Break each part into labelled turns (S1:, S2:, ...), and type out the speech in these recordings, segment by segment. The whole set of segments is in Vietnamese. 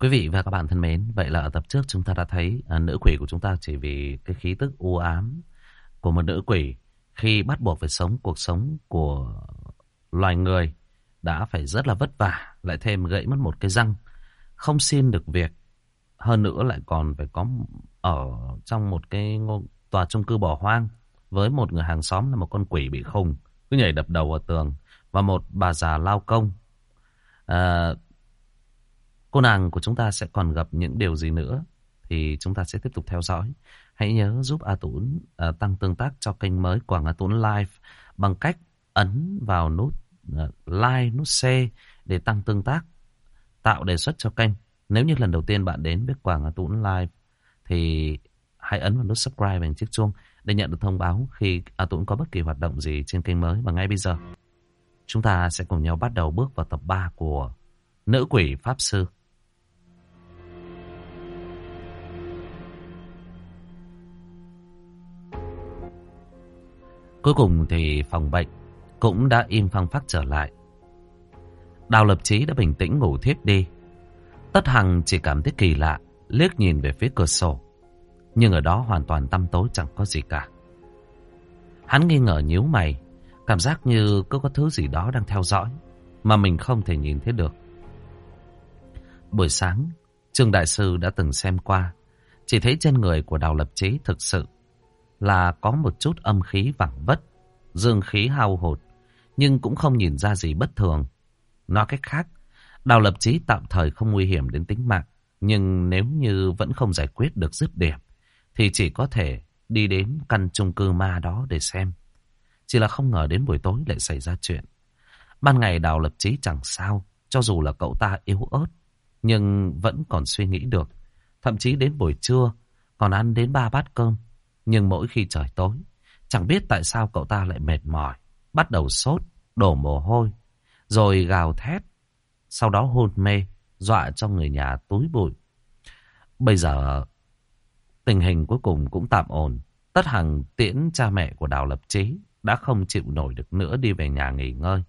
S1: Quý vị và các bạn thân mến, vậy là ở tập trước chúng ta đã thấy à, nữ quỷ của chúng ta chỉ vì cái khí tức u ám của một nữ quỷ khi bắt buộc phải sống cuộc sống của loài người đã phải rất là vất vả, lại thêm gãy mất một cái răng, không xin được việc, hơn nữa lại còn phải có ở trong một cái tòa chung cư bỏ hoang với một người hàng xóm là một con quỷ bị khùng cứ nhảy đập đầu vào tường và một bà già lao công. À, cô nàng của chúng ta sẽ còn gặp những điều gì nữa thì chúng ta sẽ tiếp tục theo dõi. Hãy nhớ giúp A Tún uh, tăng tương tác cho kênh mới Quảng A Tún Live bằng cách ấn vào nút uh, like, nút share để tăng tương tác, tạo đề xuất cho kênh. Nếu như lần đầu tiên bạn đến với Quảng A Tún Live thì hãy ấn vào nút subscribe bằng chiếc chuông để nhận được thông báo khi A Tún có bất kỳ hoạt động gì trên kênh mới. Và ngay bây giờ, chúng ta sẽ cùng nhau bắt đầu bước vào tập 3 của Nữ Quỷ Pháp Sư. Cuối cùng thì phòng bệnh cũng đã im phăng phát trở lại. Đào lập trí đã bình tĩnh ngủ thiếp đi. Tất Hằng chỉ cảm thấy kỳ lạ, liếc nhìn về phía cửa sổ. Nhưng ở đó hoàn toàn tăm tối chẳng có gì cả. Hắn nghi ngờ nhíu mày, cảm giác như cứ có thứ gì đó đang theo dõi, mà mình không thể nhìn thấy được. Buổi sáng, Trương Đại Sư đã từng xem qua, chỉ thấy trên người của Đào Lập trí thực sự là có một chút âm khí vẳng vất, dương khí hao hụt, nhưng cũng không nhìn ra gì bất thường. Nói cách khác, Đào Lập Chí tạm thời không nguy hiểm đến tính mạng, nhưng nếu như vẫn không giải quyết được dứt điểm, thì chỉ có thể đi đến căn chung cư ma đó để xem. Chỉ là không ngờ đến buổi tối lại xảy ra chuyện. Ban ngày Đào Lập Chí chẳng sao, cho dù là cậu ta yếu ớt, nhưng vẫn còn suy nghĩ được. Thậm chí đến buổi trưa, còn ăn đến ba bát cơm. Nhưng mỗi khi trời tối, chẳng biết tại sao cậu ta lại mệt mỏi, bắt đầu sốt, đổ mồ hôi, rồi gào thét, sau đó hôn mê, dọa cho người nhà túi bụi. Bây giờ, tình hình cuối cùng cũng tạm ổn. Tất Hằng tiễn cha mẹ của Đào Lập Trí đã không chịu nổi được nữa đi về nhà nghỉ ngơi.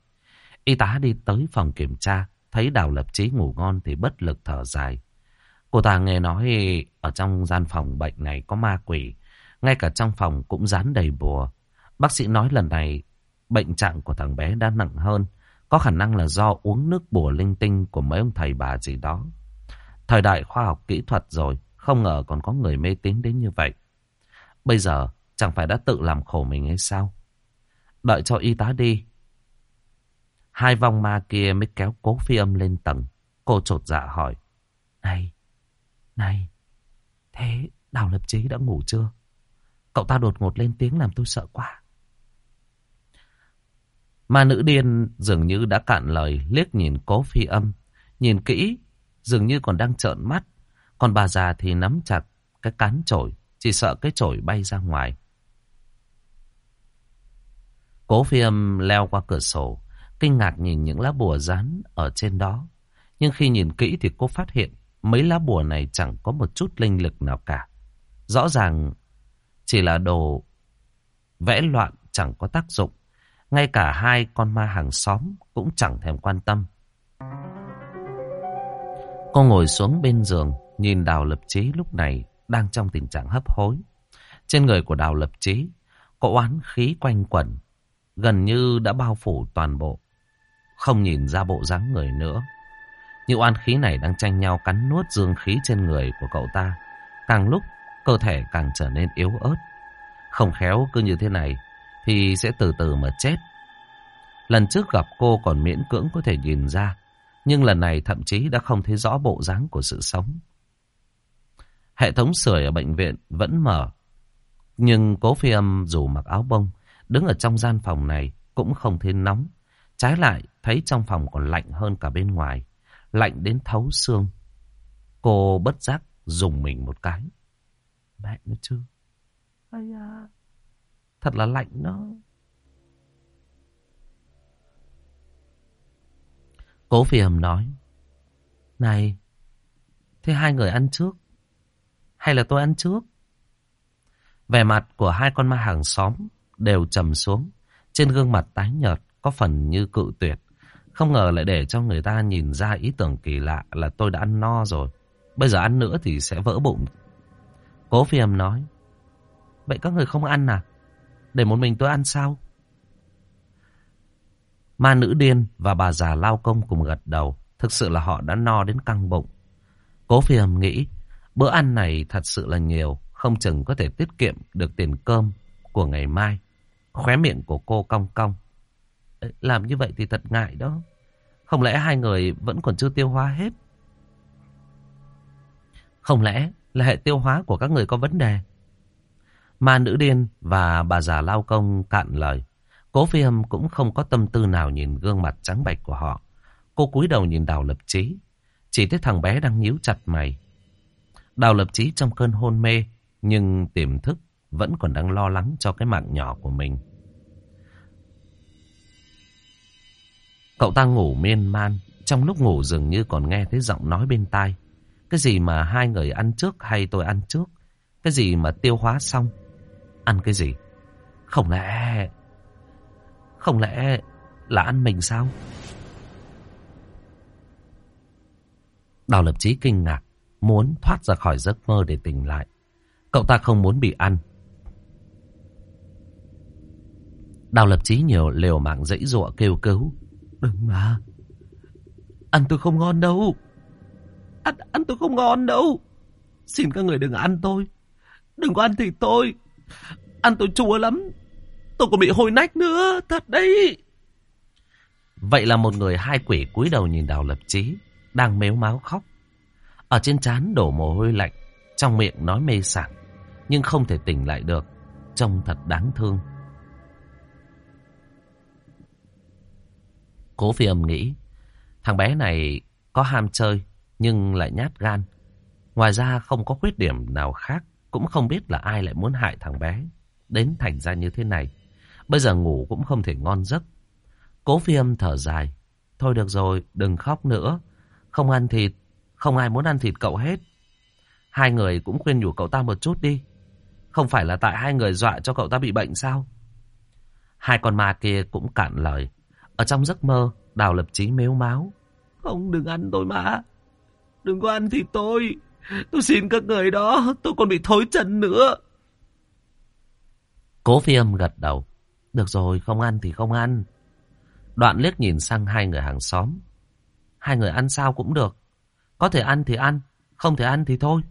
S1: Y tá đi tới phòng kiểm tra, thấy Đào Lập Trí ngủ ngon thì bất lực thở dài. Cô ta nghe nói ở trong gian phòng bệnh này có ma quỷ, ngay cả trong phòng cũng dán đầy bùa. Bác sĩ nói lần này bệnh trạng của thằng bé đã nặng hơn. Có khả năng là do uống nước bùa linh tinh của mấy ông thầy bà gì đó. Thời đại khoa học kỹ thuật rồi, không ngờ còn có người mê tín đến như vậy. Bây giờ chẳng phải đã tự làm khổ mình hay sao? Đợi cho y tá đi. Hai vong ma kia mới kéo cố phi âm lên tầng. Cô trột dạ hỏi. Này, này, thế Đào Lập chế đã ngủ chưa? Cậu ta đột ngột lên tiếng làm tôi sợ quá. mà nữ điên dường như đã cạn lời liếc nhìn cố phi âm. Nhìn kỹ, dường như còn đang trợn mắt. Còn bà già thì nắm chặt cái cán chổi, chỉ sợ cái chổi bay ra ngoài. Cố phi âm leo qua cửa sổ, kinh ngạc nhìn những lá bùa rán ở trên đó. Nhưng khi nhìn kỹ thì cô phát hiện mấy lá bùa này chẳng có một chút linh lực nào cả. Rõ ràng chỉ là đồ vẽ loạn chẳng có tác dụng. Ngay cả hai con ma hàng xóm cũng chẳng thèm quan tâm. Cô ngồi xuống bên giường, nhìn Đào Lập Chí lúc này đang trong tình trạng hấp hối. Trên người của Đào Lập Chí có oán khí quanh quẩn, gần như đã bao phủ toàn bộ. Không nhìn ra bộ dáng người nữa. Những oán khí này đang tranh nhau cắn nuốt dương khí trên người của cậu ta. Càng lúc cơ thể càng trở nên yếu ớt. Không khéo cứ như thế này thì sẽ từ từ mà chết. Lần trước gặp cô còn miễn cưỡng có thể nhìn ra, nhưng lần này thậm chí đã không thấy rõ bộ dáng của sự sống. Hệ thống sưởi ở bệnh viện vẫn mở, nhưng cố phi âm dù mặc áo bông, đứng ở trong gian phòng này cũng không thấy nóng. Trái lại, thấy trong phòng còn lạnh hơn cả bên ngoài, lạnh đến thấu xương. Cô bất giác dùng mình một cái. Mẹ nó chứ. Ây à, thật là lạnh đó. Cố phi hầm nói. Này, thế hai người ăn trước? Hay là tôi ăn trước? Vẻ mặt của hai con ma hàng xóm đều trầm xuống. Trên gương mặt tái nhợt có phần như cự tuyệt. Không ngờ lại để cho người ta nhìn ra ý tưởng kỳ lạ là tôi đã ăn no rồi. Bây giờ ăn nữa thì sẽ vỡ bụng. Cố phi âm nói. Vậy các người không ăn à? Để một mình tôi ăn sao? Ma nữ điên và bà già lao công cùng gật đầu. Thực sự là họ đã no đến căng bụng. Cố phi âm nghĩ, bữa ăn này thật sự là nhiều. Không chừng có thể tiết kiệm được tiền cơm của ngày mai. Khóe miệng của cô cong cong. Làm như vậy thì thật ngại đó. Không lẽ hai người vẫn còn chưa tiêu hóa hết? Không lẽ là hệ tiêu hóa của các người có vấn đề? Ma nữ điên và bà già lao công cạn lời. Cố phi âm cũng không có tâm tư nào nhìn gương mặt trắng bạch của họ. Cô cúi đầu nhìn đào lập trí. Chỉ thấy thằng bé đang nhíu chặt mày. Đào lập trí trong cơn hôn mê. Nhưng tiềm thức vẫn còn đang lo lắng cho cái mạng nhỏ của mình. Cậu ta ngủ miên man. Trong lúc ngủ dường như còn nghe thấy giọng nói bên tai. Cái gì mà hai người ăn trước hay tôi ăn trước? Cái gì mà tiêu hóa xong? Ăn cái gì? Không lẽ... Không lẽ là ăn mình sao? Đào lập trí kinh ngạc, muốn thoát ra khỏi giấc mơ để tỉnh lại. Cậu ta không muốn bị ăn. Đào lập trí nhiều liều mạng dãy dụa kêu cứu. Đừng mà. Ăn tôi không ngon đâu. Ăn, ăn tôi không ngon đâu. Xin các người đừng ăn tôi. Đừng có ăn thịt tôi. Ăn tôi chua lắm. Tôi còn bị hôi nách nữa. Thật đấy. Vậy là một người hai quỷ cúi đầu nhìn đào lập chí. Đang mếu máu khóc. Ở trên trán đổ mồ hôi lạnh. Trong miệng nói mê sảng. Nhưng không thể tỉnh lại được. Trông thật đáng thương. Cố phi âm nghĩ. Thằng bé này có ham chơi nhưng lại nhát gan. Ngoài ra không có khuyết điểm nào khác, cũng không biết là ai lại muốn hại thằng bé. Đến thành ra như thế này, bây giờ ngủ cũng không thể ngon giấc. Cố phi âm thở dài, thôi được rồi, đừng khóc nữa. Không ăn thịt, không ai muốn ăn thịt cậu hết. Hai người cũng khuyên nhủ cậu ta một chút đi. Không phải là tại hai người dọa cho cậu ta bị bệnh sao? Hai con ma kia cũng cạn lời. Ở trong giấc mơ, Đào lập chí mếu máu. Không đừng ăn tôi mà. Đừng có ăn thịt tôi. Tôi xin các người đó. Tôi còn bị thối chân nữa. Cố phi âm gật đầu. Được rồi, không ăn thì không ăn. Đoạn liếc nhìn sang hai người hàng xóm. Hai người ăn sao cũng được. Có thể ăn thì ăn. Không thể ăn thì thôi.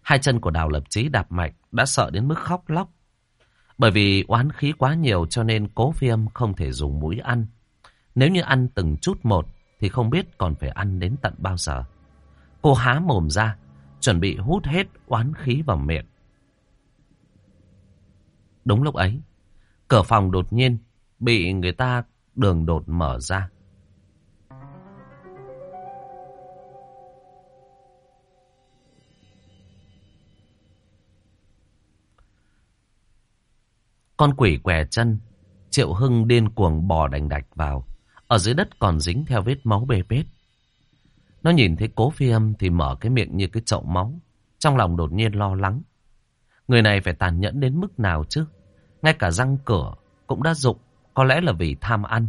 S1: Hai chân của đào lập chí đạp mạnh. Đã sợ đến mức khóc lóc. Bởi vì oán khí quá nhiều cho nên cố phi âm không thể dùng mũi ăn. Nếu như ăn từng chút một thì không biết còn phải ăn đến tận bao giờ. Cô há mồm ra, chuẩn bị hút hết oán khí vào miệng. Đúng lúc ấy, cửa phòng đột nhiên bị người ta đường đột mở ra. Con quỷ què chân, Triệu Hưng điên cuồng bò đành đạch vào. Ở dưới đất còn dính theo vết máu bê bết. Nó nhìn thấy cố phi âm thì mở cái miệng như cái chậu máu. Trong lòng đột nhiên lo lắng. Người này phải tàn nhẫn đến mức nào chứ? Ngay cả răng cửa cũng đã rụng. Có lẽ là vì tham ăn.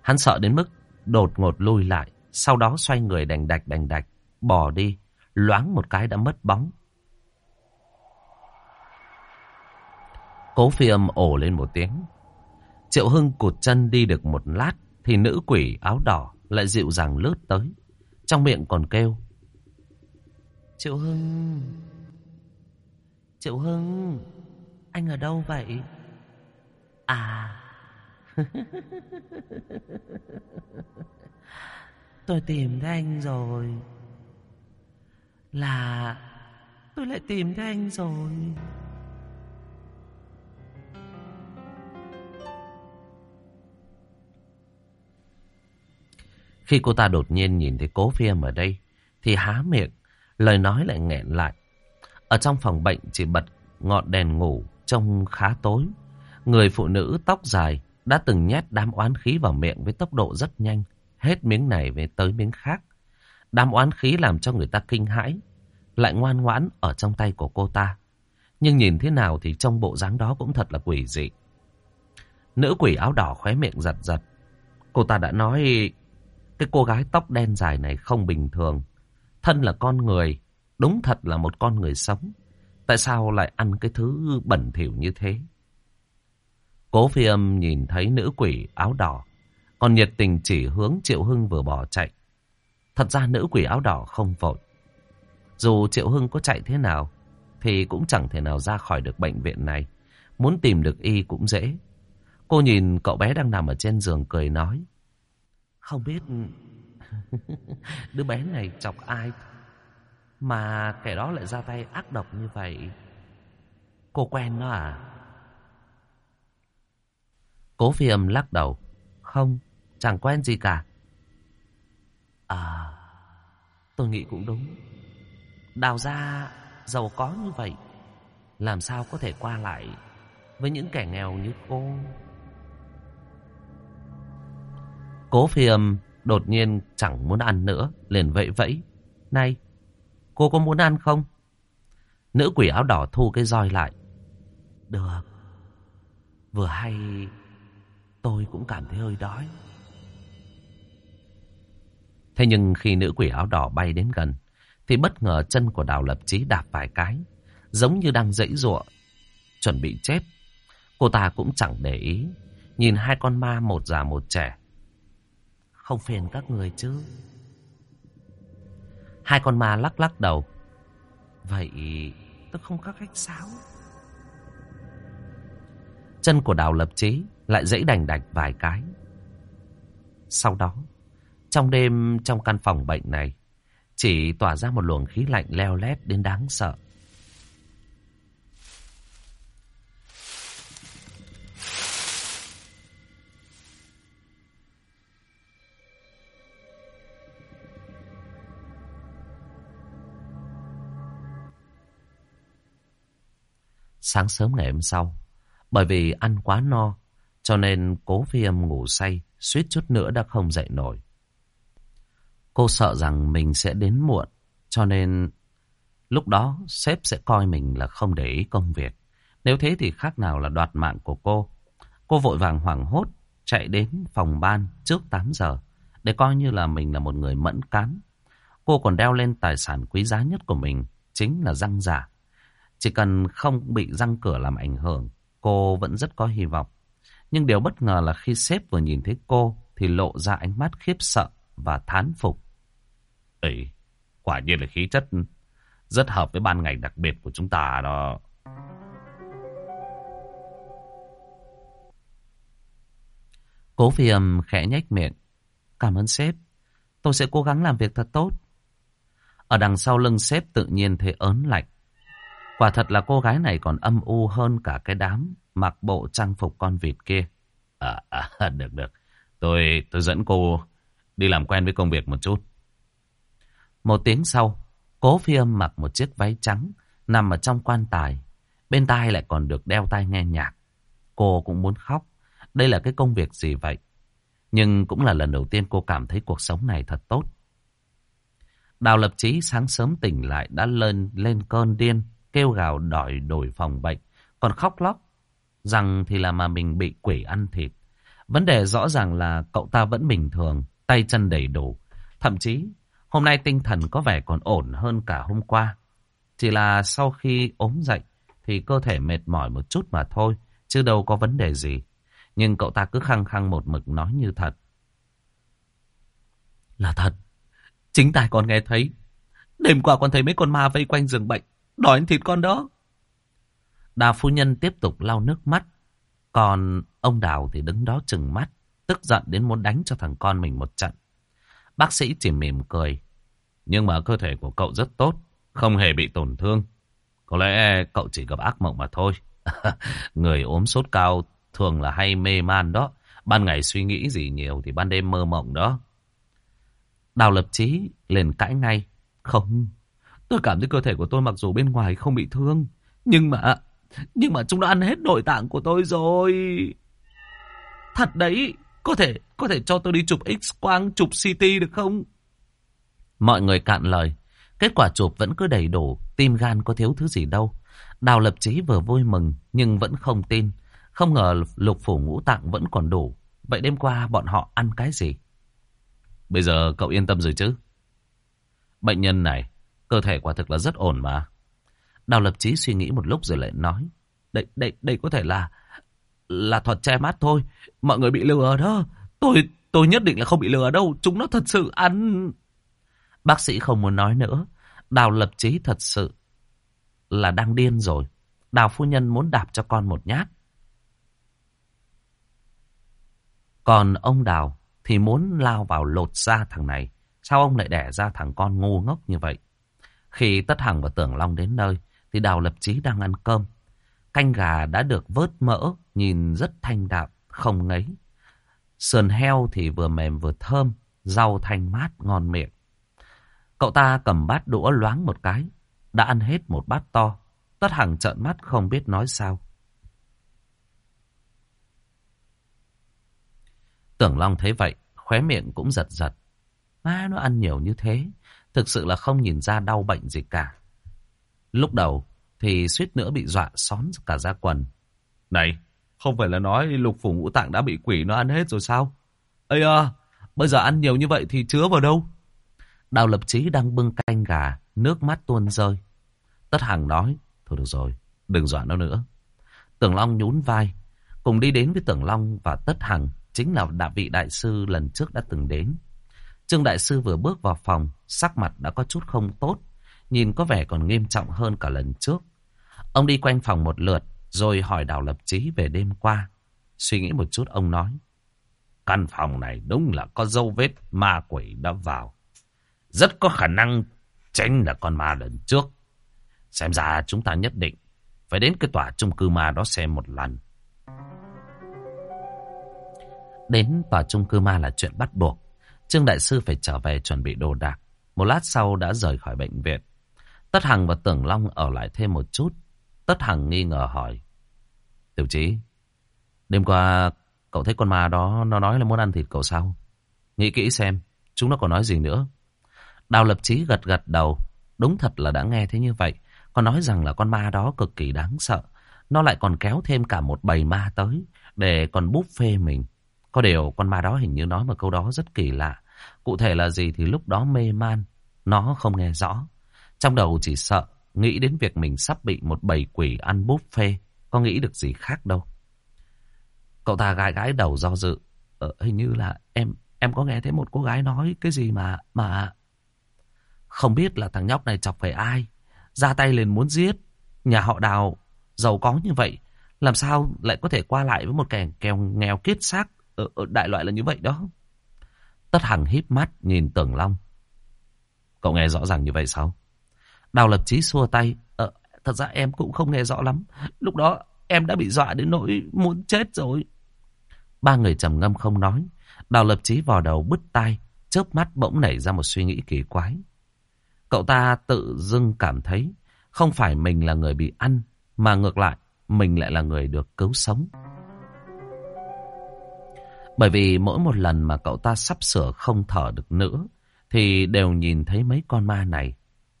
S1: Hắn sợ đến mức đột ngột lui lại. Sau đó xoay người đành đạch đành đạch. Bỏ đi. Loáng một cái đã mất bóng. Cố phi âm ổ lên một tiếng. Triệu Hưng cụt chân đi được một lát thì nữ quỷ áo đỏ lại dịu dàng lướt tới. Trong miệng còn kêu. Triệu Hưng... Triệu Hưng... Anh ở đâu vậy? À... tôi tìm thấy anh rồi. Là... Tôi lại tìm thấy anh rồi. Khi cô ta đột nhiên nhìn thấy cố phiêm ở đây, thì há miệng, lời nói lại nghẹn lại. Ở trong phòng bệnh chỉ bật ngọn đèn ngủ, trông khá tối. Người phụ nữ tóc dài đã từng nhét đám oán khí vào miệng với tốc độ rất nhanh, hết miếng này về tới miếng khác. Đám oán khí làm cho người ta kinh hãi, lại ngoan ngoãn ở trong tay của cô ta. Nhưng nhìn thế nào thì trong bộ dáng đó cũng thật là quỷ dị. Nữ quỷ áo đỏ khóe miệng giật giật. Cô ta đã nói cái cô gái tóc đen dài này không bình thường. Thân là con người, đúng thật là một con người sống. Tại sao lại ăn cái thứ bẩn thỉu như thế? Cố phi âm nhìn thấy nữ quỷ áo đỏ, còn nhiệt tình chỉ hướng Triệu Hưng vừa bỏ chạy. Thật ra nữ quỷ áo đỏ không vội. Dù Triệu Hưng có chạy thế nào, thì cũng chẳng thể nào ra khỏi được bệnh viện này. Muốn tìm được y cũng dễ. Cô nhìn cậu bé đang nằm ở trên giường cười nói. Không biết đứa bé này chọc ai mà kẻ đó lại ra tay ác độc như vậy. Cô quen nó à? Cố phi âm lắc đầu. Không, chẳng quen gì cả. À, tôi nghĩ cũng đúng. Đào ra giàu có như vậy, làm sao có thể qua lại với những kẻ nghèo như cô? Cố phi âm đột nhiên chẳng muốn ăn nữa, liền vẫy vẫy. Này, cô có muốn ăn không? Nữ quỷ áo đỏ thu cái roi lại. Được. Vừa hay tôi cũng cảm thấy hơi đói. Thế nhưng khi nữ quỷ áo đỏ bay đến gần, thì bất ngờ chân của đào lập chí đạp vài cái, giống như đang dãy giụa, chuẩn bị chết. Cô ta cũng chẳng để ý, nhìn hai con ma một già một trẻ. Không phiền các người chứ. Hai con ma lắc lắc đầu. Vậy tôi không có cách sao? Chân của đào lập trí lại dãy đành đạch vài cái. Sau đó, trong đêm trong căn phòng bệnh này, chỉ tỏa ra một luồng khí lạnh leo lét đến đáng sợ. Sáng sớm ngày hôm sau, bởi vì ăn quá no, cho nên cố phi âm ngủ say, suýt chút nữa đã không dậy nổi. Cô sợ rằng mình sẽ đến muộn, cho nên lúc đó sếp sẽ coi mình là không để ý công việc. Nếu thế thì khác nào là đoạt mạng của cô. Cô vội vàng hoảng hốt, chạy đến phòng ban trước 8 giờ, để coi như là mình là một người mẫn cán. Cô còn đeo lên tài sản quý giá nhất của mình, chính là răng giả. Chỉ cần không bị răng cửa làm ảnh hưởng, cô vẫn rất có hy vọng. Nhưng điều bất ngờ là khi sếp vừa nhìn thấy cô thì lộ ra ánh mắt khiếp sợ và thán phục. Ấy, quả nhiên là khí chất rất hợp với ban ngành đặc biệt của chúng ta đó. Cố phi âm khẽ nhếch miệng. Cảm ơn sếp. Tôi sẽ cố gắng làm việc thật tốt. Ở đằng sau lưng sếp tự nhiên thấy ớn lạnh. Quả thật là cô gái này còn âm u hơn cả cái đám mặc bộ trang phục con vịt kia. À, à được được. Tôi tôi dẫn cô đi làm quen với công việc một chút. Một tiếng sau, cố phi âm mặc một chiếc váy trắng, nằm ở trong quan tài. Bên tai lại còn được đeo tai nghe nhạc. Cô cũng muốn khóc. Đây là cái công việc gì vậy? Nhưng cũng là lần đầu tiên cô cảm thấy cuộc sống này thật tốt. Đào lập trí sáng sớm tỉnh lại đã lên lên cơn điên, kêu gào đòi đổi phòng bệnh, còn khóc lóc rằng thì là mà mình bị quỷ ăn thịt. Vấn đề rõ ràng là cậu ta vẫn bình thường, tay chân đầy đủ. Thậm chí Hôm nay tinh thần có vẻ còn ổn hơn cả hôm qua. Chỉ là sau khi ốm dậy thì cơ thể mệt mỏi một chút mà thôi, chứ đâu có vấn đề gì. Nhưng cậu ta cứ khăng khăng một mực nói như thật. Là thật. Chính tài con nghe thấy. Đêm qua con thấy mấy con ma vây quanh giường bệnh, đòi thịt con đó. Đào phu nhân tiếp tục lau nước mắt. Còn ông Đào thì đứng đó chừng mắt, tức giận đến muốn đánh cho thằng con mình một trận. Bác sĩ chỉ mỉm cười. Nhưng mà cơ thể của cậu rất tốt, không hề bị tổn thương. Có lẽ cậu chỉ gặp ác mộng mà thôi. Người ốm sốt cao thường là hay mê man đó. Ban ngày suy nghĩ gì nhiều thì ban đêm mơ mộng đó. Đào lập chí liền cãi ngay. Không, tôi cảm thấy cơ thể của tôi mặc dù bên ngoài không bị thương. Nhưng mà, nhưng mà chúng đã ăn hết nội tạng của tôi rồi. Thật đấy, có thể, có thể cho tôi đi chụp x-quang, chụp CT được không? Mọi người cạn lời. Kết quả chụp vẫn cứ đầy đủ, tim gan có thiếu thứ gì đâu. Đào lập chí vừa vui mừng, nhưng vẫn không tin. Không ngờ lục phủ ngũ tạng vẫn còn đủ. Vậy đêm qua bọn họ ăn cái gì? Bây giờ cậu yên tâm rồi chứ? Bệnh nhân này, cơ thể quả thực là rất ổn mà. Đào lập chí suy nghĩ một lúc rồi lại nói. Đây, đây, đây có thể là là thuật che mắt thôi. Mọi người bị lừa đó. Tôi, tôi nhất định là không bị lừa đâu. Chúng nó thật sự ăn... Bác sĩ không muốn nói nữa. Đào lập chí thật sự là đang điên rồi. Đào phu nhân muốn đạp cho con một nhát. Còn ông Đào thì muốn lao vào lột da thằng này. Sao ông lại đẻ ra thằng con ngu ngốc như vậy? Khi Tất Hằng và Tưởng Long đến nơi, thì Đào Lập Chí đang ăn cơm. Canh gà đã được vớt mỡ, nhìn rất thanh đạm, không ngấy. Sườn heo thì vừa mềm vừa thơm, rau thanh mát, ngon miệng. Cậu ta cầm bát đũa loáng một cái, đã ăn hết một bát to. Tất Hằng trợn mắt không biết nói sao. Tưởng Long thấy vậy, khóe miệng cũng giật giật. Má nó ăn nhiều như thế, thực sự là không nhìn ra đau bệnh gì cả. Lúc đầu thì suýt nữa bị dọa xón cả da quần. Này, không phải là nói lục phủ ngũ tạng đã bị quỷ nó ăn hết rồi sao? Ây à, bây giờ ăn nhiều như vậy thì chứa vào đâu? Đào lập chí đang bưng canh gà, nước mắt tuôn rơi. Tất Hằng nói, thôi được rồi, đừng dọa nó nữa. Tưởng Long nhún vai, cùng đi đến với Tưởng Long và Tất Hằng, chính là đạo vị đại sư lần trước đã từng đến. Trương Đại Sư vừa bước vào phòng, sắc mặt đã có chút không tốt, nhìn có vẻ còn nghiêm trọng hơn cả lần trước. Ông đi quanh phòng một lượt, rồi hỏi Đào Lập Chí về đêm qua. Suy nghĩ một chút ông nói, căn phòng này đúng là có dấu vết ma quỷ đã vào. Rất có khả năng tránh là con ma lần trước. Xem ra chúng ta nhất định phải đến cái tòa chung cư ma đó xem một lần. Đến tòa chung cư ma là chuyện bắt buộc. Trương Đại Sư phải trở về chuẩn bị đồ đạc. Một lát sau đã rời khỏi bệnh viện. Tất Hằng và Tưởng Long ở lại thêm một chút. Tất Hằng nghi ngờ hỏi. Tiểu trí, đêm qua cậu thấy con ma đó nó nói là muốn ăn thịt cậu sao? Nghĩ kỹ xem, chúng nó còn nói gì nữa. Đào lập trí gật gật đầu. Đúng thật là đã nghe thế như vậy. Còn nói rằng là con ma đó cực kỳ đáng sợ. Nó lại còn kéo thêm cả một bầy ma tới để còn búp phê mình. Có điều con ma đó hình như nói một câu đó rất kỳ lạ. Cụ thể là gì thì lúc đó mê man. Nó không nghe rõ. Trong đầu chỉ sợ, nghĩ đến việc mình sắp bị một bầy quỷ ăn buffet. Có nghĩ được gì khác đâu. Cậu ta gãi gãi đầu do dự. Ờ, hình như là em em có nghe thấy một cô gái nói cái gì mà... mà à? Không biết là thằng nhóc này chọc phải ai. Ra tay liền muốn giết. Nhà họ đào giàu có như vậy. Làm sao lại có thể qua lại với một kẻ kèo nghèo kiết xác Ờ, ờ, đại loại là như vậy đó. Tất Hằng híp mắt nhìn Tưởng Long. Cậu nghe rõ ràng như vậy sao? Đào lập chí xua tay. Ờ, thật ra em cũng không nghe rõ lắm. Lúc đó em đã bị dọa đến nỗi muốn chết rồi. Ba người trầm ngâm không nói. Đào lập chí vò đầu bứt tai. Chớp mắt bỗng nảy ra một suy nghĩ kỳ quái. Cậu ta tự dưng cảm thấy không phải mình là người bị ăn. Mà ngược lại, mình lại là người được cứu sống. Bởi vì mỗi một lần mà cậu ta sắp sửa không thở được nữa, thì đều nhìn thấy mấy con ma này.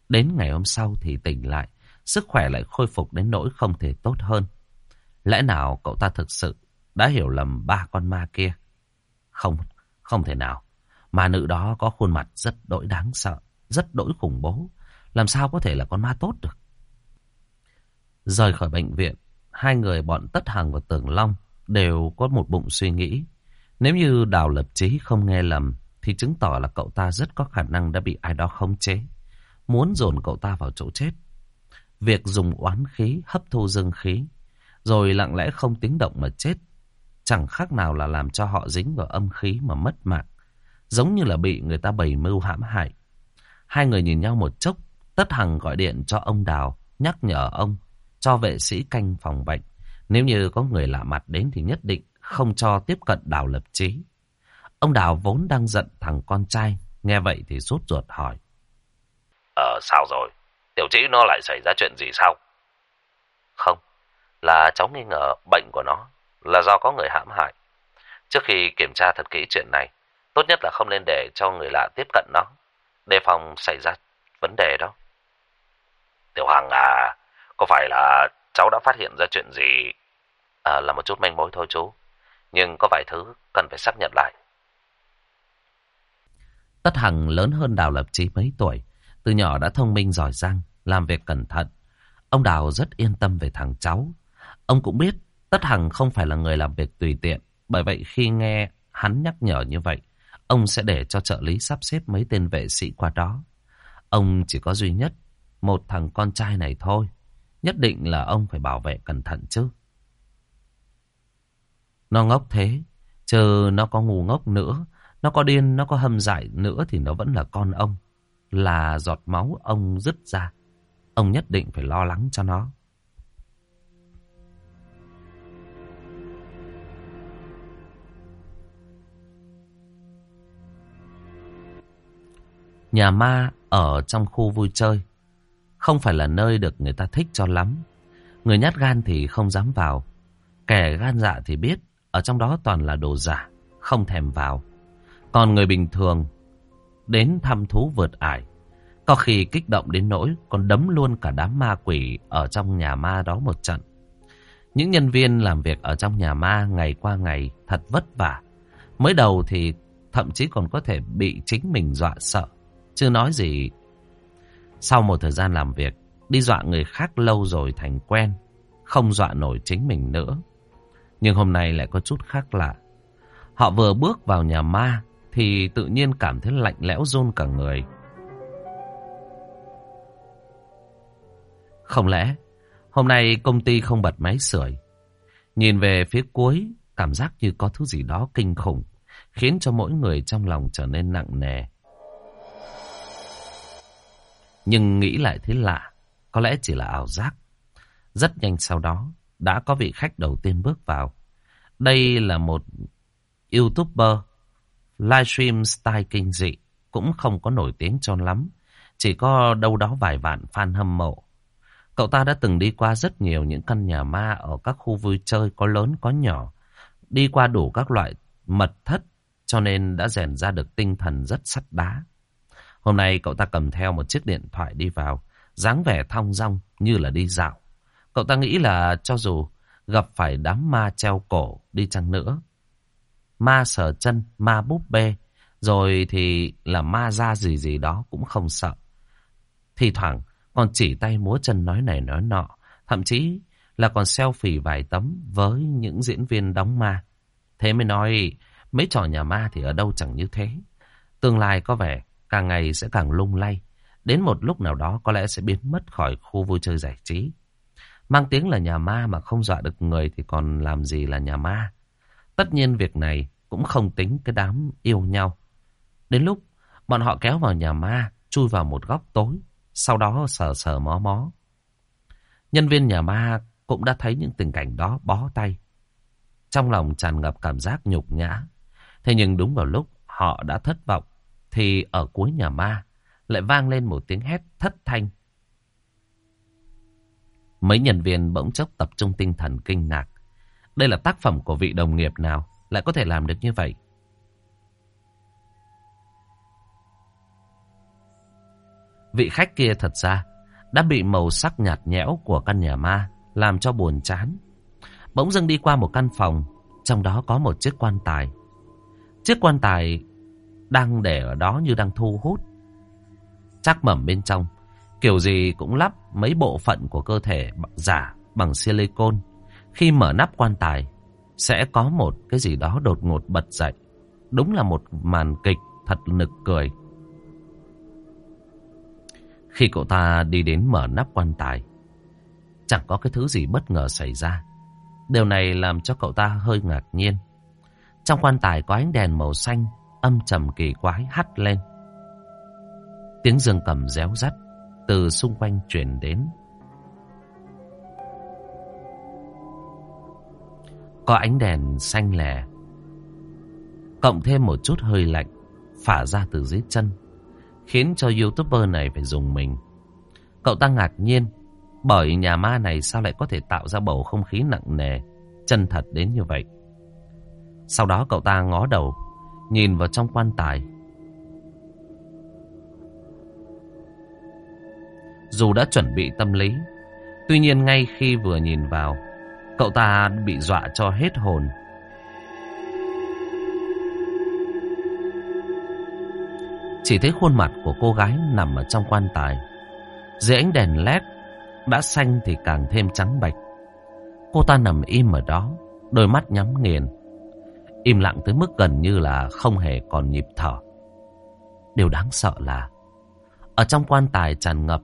S1: Đến ngày hôm sau thì tỉnh lại, sức khỏe lại khôi phục đến nỗi không thể tốt hơn. Lẽ nào cậu ta thực sự đã hiểu lầm ba con ma kia? Không, không thể nào. Ma nữ đó có khuôn mặt rất đỗi đáng sợ, rất đỗi khủng bố. Làm sao có thể là con ma tốt được? Rời khỏi bệnh viện, hai người bọn Tất Hằng và Tưởng Long đều có một bụng suy nghĩ. Nếu như Đào Lập Chí không nghe lầm, thì chứng tỏ là cậu ta rất có khả năng đã bị ai đó khống chế. Muốn dồn cậu ta vào chỗ chết. Việc dùng oán khí hấp thu dương khí, rồi lặng lẽ không tiếng động mà chết, chẳng khác nào là làm cho họ dính vào âm khí mà mất mạng. Giống như là bị người ta bày mưu hãm hại. Hai người nhìn nhau một chốc, Tất Hằng gọi điện cho ông Đào, nhắc nhở ông, cho vệ sĩ canh phòng bệnh. Nếu như có người lạ mặt đến thì nhất định không cho tiếp cận Đào lập trí. Ông Đào vốn đang giận thằng con trai, nghe vậy thì rút ruột hỏi.
S2: Ờ, sao rồi? Tiểu trí nó lại xảy ra chuyện gì sao?
S1: Không, là cháu nghi ngờ bệnh của nó là do có người hãm hại. Trước khi kiểm tra thật kỹ chuyện này, tốt nhất là không nên để cho người lạ tiếp cận nó, đề phòng xảy ra vấn đề đó.
S2: Tiểu Hằng à, có phải là cháu đã phát hiện ra chuyện gì?
S1: À, là một chút manh mối thôi chú nhưng có vài thứ cần phải xác nhận lại. Tất Hằng lớn hơn Đào Lập Chí mấy tuổi, Từ nhỏ đã thông minh giỏi giang, làm việc cẩn thận. Ông Đào rất yên tâm về thằng cháu. Ông cũng biết Tất Hằng không phải là người làm việc tùy tiện. Bởi vậy khi nghe hắn nhắc nhở như vậy, ông sẽ để cho trợ lý sắp xếp mấy tên vệ sĩ qua đó. Ông chỉ có duy nhất một thằng con trai này thôi. Nhất định là ông phải bảo vệ cẩn thận chứ. Nó ngốc thế, chờ nó có ngu ngốc nữa, nó có điên, nó có hâm dại nữa thì nó vẫn là con ông. Là giọt máu ông dứt ra. Ông nhất định phải lo lắng cho nó. Nhà ma ở trong khu vui chơi không phải là nơi được người ta thích cho lắm. Người nhát gan thì không dám vào. Kẻ gan dạ thì biết ở trong đó toàn là đồ giả, không thèm vào. Còn người bình thường đến thăm thú vượt ải, có khi kích động đến nỗi còn đấm luôn cả đám ma quỷ ở trong nhà ma đó một trận. Những nhân viên làm việc ở trong nhà ma ngày qua ngày thật vất vả. Mới đầu thì thậm chí còn có thể bị chính mình dọa sợ. Chưa nói gì. Sau một thời gian làm việc, đi dọa người khác lâu rồi thành quen, không dọa nổi chính mình nữa. Nhưng hôm nay lại có chút khác lạ. Họ vừa bước vào nhà ma thì tự nhiên cảm thấy lạnh lẽo run cả người. Không lẽ hôm nay công ty không bật máy sưởi? Nhìn về phía cuối, cảm giác như có thứ gì đó kinh khủng, khiến cho mỗi người trong lòng trở nên nặng nề. Nhưng nghĩ lại thế lạ, có lẽ chỉ là ảo giác. Rất nhanh sau đó, đã có vị khách đầu tiên bước vào. Đây là một YouTuber livestream style kinh dị, cũng không có nổi tiếng cho lắm. Chỉ có đâu đó vài vạn fan hâm mộ. Cậu ta đã từng đi qua rất nhiều những căn nhà ma ở các khu vui chơi có lớn có nhỏ. Đi qua đủ các loại mật thất cho nên đã rèn ra được tinh thần rất sắt đá. Hôm nay cậu ta cầm theo một chiếc điện thoại đi vào, dáng vẻ thong dong như là đi dạo. Cậu ta nghĩ là cho dù gặp phải đám ma treo cổ đi chăng nữa, ma sờ chân, ma búp bê, rồi thì là ma ra gì gì đó cũng không sợ. Thì thoảng còn chỉ tay múa chân nói này nói nọ, thậm chí là còn selfie vài tấm với những diễn viên đóng ma. Thế mới nói mấy trò nhà ma thì ở đâu chẳng như thế. Tương lai có vẻ càng ngày sẽ càng lung lay. Đến một lúc nào đó có lẽ sẽ biến mất khỏi khu vui chơi giải trí. Mang tiếng là nhà ma mà không dọa được người thì còn làm gì là nhà ma. Tất nhiên việc này cũng không tính cái đám yêu nhau. Đến lúc bọn họ kéo vào nhà ma, chui vào một góc tối, sau đó sờ sờ mó mó. Nhân viên nhà ma cũng đã thấy những tình cảnh đó bó tay. Trong lòng tràn ngập cảm giác nhục nhã. Thế nhưng đúng vào lúc họ đã thất vọng thì ở cuối nhà ma lại vang lên một tiếng hét thất thanh. Mấy nhân viên bỗng chốc tập trung tinh thần kinh ngạc. Đây là tác phẩm của vị đồng nghiệp nào lại có thể làm được như vậy? Vị khách kia thật ra đã bị màu sắc nhạt nhẽo của căn nhà ma làm cho buồn chán. Bỗng dưng đi qua một căn phòng, trong đó có một chiếc quan tài. Chiếc quan tài đang để ở đó như đang thu hút. Chắc mẩm bên trong, kiểu gì cũng lắp mấy bộ phận của cơ thể giả bằng silicon. Khi mở nắp quan tài, sẽ có một cái gì đó đột ngột bật dậy. Đúng là một màn kịch thật nực cười. Khi cậu ta đi đến mở nắp quan tài, chẳng có cái thứ gì bất ngờ xảy ra. Điều này làm cho cậu ta hơi ngạc nhiên. Trong quan tài có ánh đèn màu xanh âm trầm kỳ quái hắt lên. Tiếng dương cầm réo rắt từ xung quanh truyền đến. Có ánh đèn xanh lè, cộng thêm một chút hơi lạnh phả ra từ dưới chân, khiến cho youtuber này phải dùng mình. Cậu ta ngạc nhiên, bởi nhà ma này sao lại có thể tạo ra bầu không khí nặng nề, chân thật đến như vậy. Sau đó cậu ta ngó đầu nhìn vào trong quan tài. Dù đã chuẩn bị tâm lý, tuy nhiên ngay khi vừa nhìn vào, cậu ta bị dọa cho hết hồn. Chỉ thấy khuôn mặt của cô gái nằm ở trong quan tài. Dưới ánh đèn led đã xanh thì càng thêm trắng bạch. Cô ta nằm im ở đó, đôi mắt nhắm nghiền. Im lặng tới mức gần như là không hề còn nhịp thở. Điều đáng sợ là ở trong quan tài tràn ngập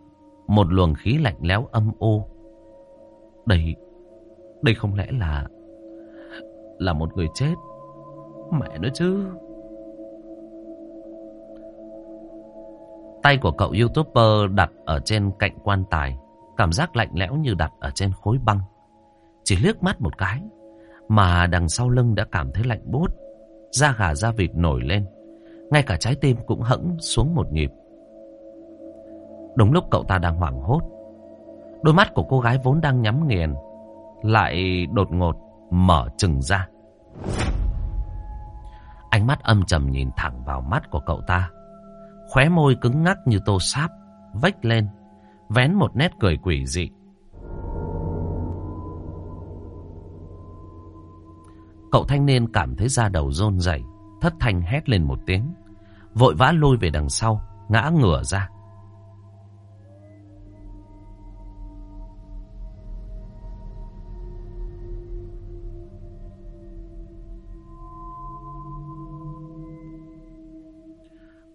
S1: một luồng khí lạnh lẽo âm u. Đây, đây không lẽ là là một người chết? Mẹ nó chứ. Tay của cậu youtuber đặt ở trên cạnh quan tài, cảm giác lạnh lẽo như đặt ở trên khối băng. Chỉ liếc mắt một cái, mà đằng sau lưng đã cảm thấy lạnh bốt, da gà da vịt nổi lên, ngay cả trái tim cũng hẫng xuống một nhịp. Đúng lúc cậu ta đang hoảng hốt, đôi mắt của cô gái vốn đang nhắm nghiền, lại đột ngột mở trừng ra. Ánh mắt âm trầm nhìn thẳng vào mắt của cậu ta. Khóe môi cứng ngắc như tô sáp, vách lên, vén một nét cười quỷ dị. Cậu thanh niên cảm thấy da đầu rôn rẩy, thất thanh hét lên một tiếng, vội vã lôi về đằng sau, ngã ngửa ra.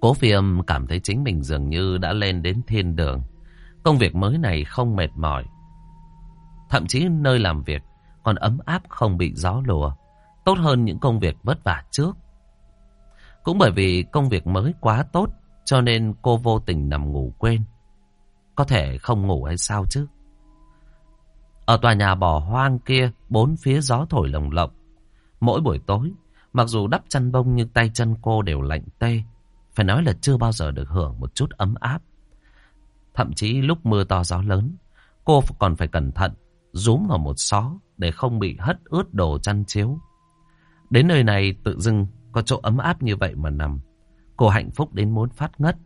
S1: Cố phi âm cảm thấy chính mình dường như đã lên đến thiên đường. Công việc mới này không mệt mỏi. Thậm chí nơi làm việc còn ấm áp không bị gió lùa. Tốt hơn những công việc vất vả trước. Cũng bởi vì công việc mới quá tốt cho nên cô vô tình nằm ngủ quên. Có thể không ngủ hay sao chứ? Ở tòa nhà bỏ hoang kia, bốn phía gió thổi lồng lộng. Mỗi buổi tối, mặc dù đắp chăn bông nhưng tay chân cô đều lạnh tê. Phải nói là chưa bao giờ được hưởng một chút ấm áp. Thậm chí lúc mưa to gió lớn, cô còn phải cẩn thận, rúm vào một xó để không bị hất ướt đồ chăn chiếu. Đến nơi này tự dưng có chỗ ấm áp như vậy mà nằm. Cô hạnh phúc đến muốn phát ngất.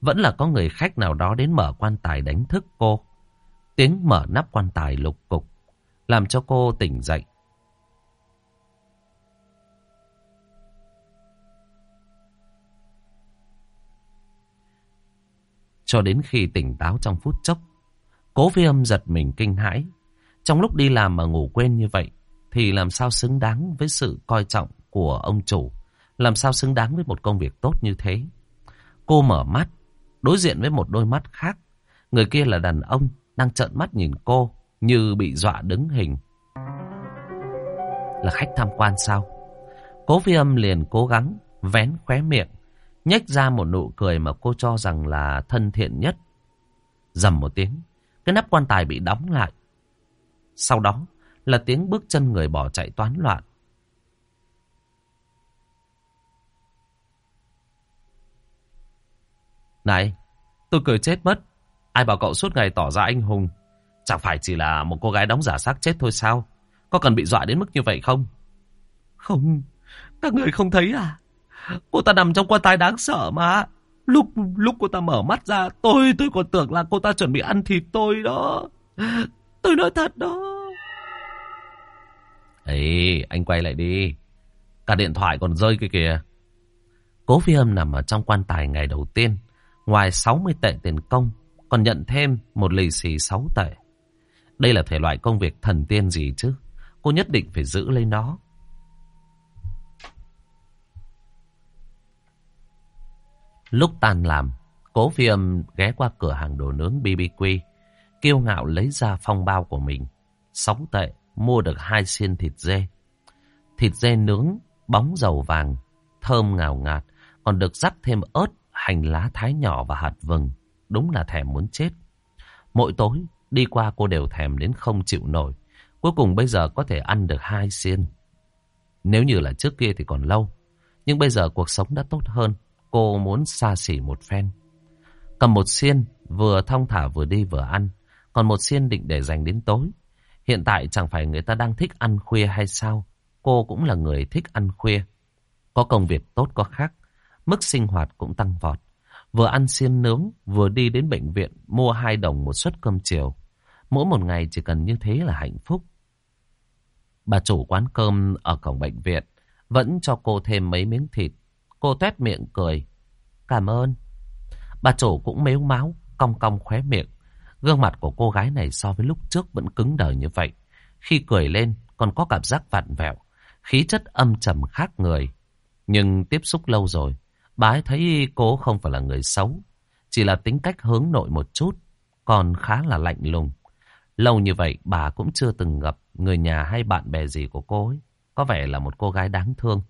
S1: Vẫn là có người khách nào đó đến mở quan tài đánh thức cô. Tiếng mở nắp quan tài lục cục, làm cho cô tỉnh dậy. Cho đến khi tỉnh táo trong phút chốc, cố phi âm giật mình kinh hãi. Trong lúc đi làm mà ngủ quên như vậy, thì làm sao xứng đáng với sự coi trọng của ông chủ, làm sao xứng đáng với một công việc tốt như thế. Cô mở mắt, đối diện với một đôi mắt khác. Người kia là đàn ông, đang trợn mắt nhìn cô, như bị dọa đứng hình. Là khách tham quan sao? Cố phi âm liền cố gắng vén khóe miệng, nhếch ra một nụ cười mà cô cho rằng là thân thiện nhất. Dầm một tiếng, cái nắp quan tài bị đóng lại. Sau đó là tiếng bước chân người bỏ chạy toán loạn. Này, tôi cười chết mất. Ai bảo cậu suốt ngày tỏ ra anh hùng? Chẳng phải chỉ là một cô gái đóng giả xác chết thôi sao? Có cần bị dọa đến mức như vậy không? Không, các người không thấy à? Cô ta nằm trong quan tài đáng sợ mà. Lúc lúc cô ta mở mắt ra, tôi tôi còn tưởng là cô ta chuẩn bị ăn thịt tôi đó. Tôi nói thật đó. ấy anh quay lại đi. Cả điện thoại còn rơi kia kìa. Cố phi âm nằm ở trong quan tài ngày đầu tiên. Ngoài 60 tệ tiền công, còn nhận thêm một lì xì 6 tệ. Đây là thể loại công việc thần tiên gì chứ? Cô nhất định phải giữ lấy nó. Lúc tan làm, cố phi âm ghé qua cửa hàng đồ nướng BBQ, kiêu ngạo lấy ra phong bao của mình. Sáu tệ, mua được hai xiên thịt dê. Thịt dê nướng, bóng dầu vàng, thơm ngào ngạt, còn được rắc thêm ớt, hành lá thái nhỏ và hạt vừng. Đúng là thèm muốn chết. Mỗi tối, đi qua cô đều thèm đến không chịu nổi. Cuối cùng bây giờ có thể ăn được hai xiên. Nếu như là trước kia thì còn lâu. Nhưng bây giờ cuộc sống đã tốt hơn. Cô muốn xa xỉ một phen. Cầm một xiên, vừa thong thả vừa đi vừa ăn. Còn một xiên định để dành đến tối. Hiện tại chẳng phải người ta đang thích ăn khuya hay sao? Cô cũng là người thích ăn khuya. Có công việc tốt có khác. Mức sinh hoạt cũng tăng vọt. Vừa ăn xiên nướng, vừa đi đến bệnh viện mua hai đồng một suất cơm chiều. Mỗi một ngày chỉ cần như thế là hạnh phúc. Bà chủ quán cơm ở cổng bệnh viện vẫn cho cô thêm mấy miếng thịt Cô tuét miệng cười. cảm ơn. Bà chủ cũng mếu máu, cong cong khóe miệng. Gương mặt của cô gái này so với lúc trước vẫn cứng đờ như vậy. Khi cười lên còn có cảm giác vặn vẹo, khí chất âm trầm khác người. Nhưng tiếp xúc lâu rồi, bà ấy thấy cô không phải là người xấu, chỉ là tính cách hướng nội một chút, còn khá là lạnh lùng. Lâu như vậy bà cũng chưa từng gặp người nhà hay bạn bè gì của cô ấy. Có vẻ là một cô gái đáng thương.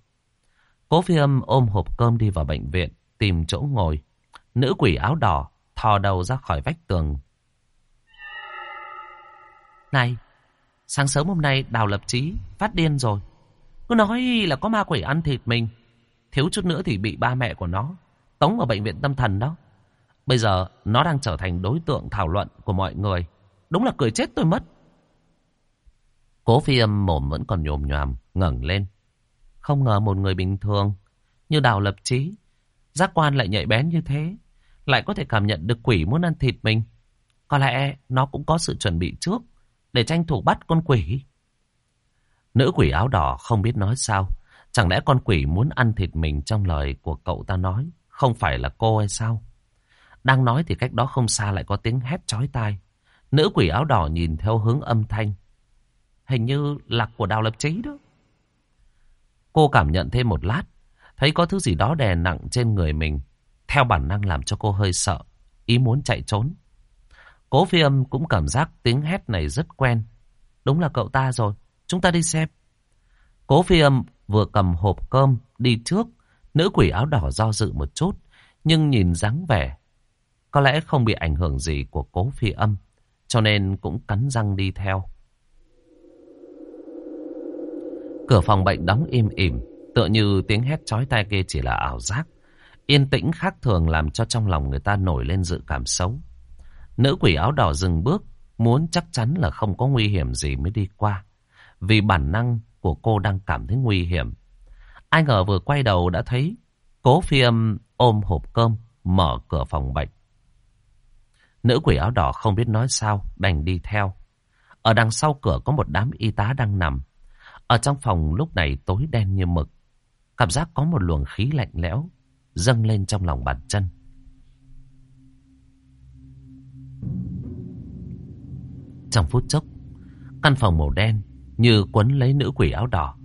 S1: Cố phi âm ôm hộp cơm đi vào bệnh viện, tìm chỗ ngồi. Nữ quỷ áo đỏ thò đầu ra khỏi vách tường. Này, sáng sớm hôm nay đào lập trí phát điên rồi. Cứ nói là có ma quỷ ăn thịt mình. Thiếu chút nữa thì bị ba mẹ của nó tống vào bệnh viện tâm thần đó. Bây giờ nó đang trở thành đối tượng thảo luận của mọi người. Đúng là cười chết tôi mất. Cố phi âm mồm vẫn còn nhồm nhòm, ngẩng lên. Không ngờ một người bình thường như đào lập trí, giác quan lại nhạy bén như thế, lại có thể cảm nhận được quỷ muốn ăn thịt mình. Có lẽ nó cũng có sự chuẩn bị trước để tranh thủ bắt con quỷ. Nữ quỷ áo đỏ không biết nói sao. Chẳng lẽ con quỷ muốn ăn thịt mình trong lời của cậu ta nói không phải là cô hay sao? Đang nói thì cách đó không xa lại có tiếng hét chói tai. Nữ quỷ áo đỏ nhìn theo hướng âm thanh. Hình như là của đào lập trí đó. Cô cảm nhận thêm một lát. Thấy có thứ gì đó đè nặng trên người mình. Theo bản năng làm cho cô hơi sợ. Ý muốn chạy trốn. Cố phi âm cũng cảm giác tiếng hét này rất quen. Đúng là cậu ta rồi. Chúng ta đi xem. Cố phi âm vừa cầm hộp cơm đi trước. Nữ quỷ áo đỏ do dự một chút. Nhưng nhìn dáng vẻ. Có lẽ không bị ảnh hưởng gì của cố phi âm. Cho nên cũng cắn răng đi theo. Cửa phòng bệnh đóng im ỉm. Tựa như tiếng hét chói tai kia chỉ là ảo giác. Yên tĩnh khác thường làm cho trong lòng người ta nổi lên dự cảm xấu. Nữ quỷ áo đỏ dừng bước. Muốn chắc chắn là không có nguy hiểm gì mới đi qua. Vì bản năng của cô đang cảm thấy nguy hiểm. Ai ngờ vừa quay đầu đã thấy cố phi âm ôm hộp cơm mở cửa phòng bệnh. Nữ quỷ áo đỏ không biết nói sao, đành đi theo. Ở đằng sau cửa có một đám y tá đang nằm. Ở trong phòng lúc này tối đen như mực. Cảm giác có một luồng khí lạnh lẽo dâng lên trong lòng bàn chân. Trong phút chốc, căn phòng màu đen như quấn lấy nữ quỷ áo đỏ.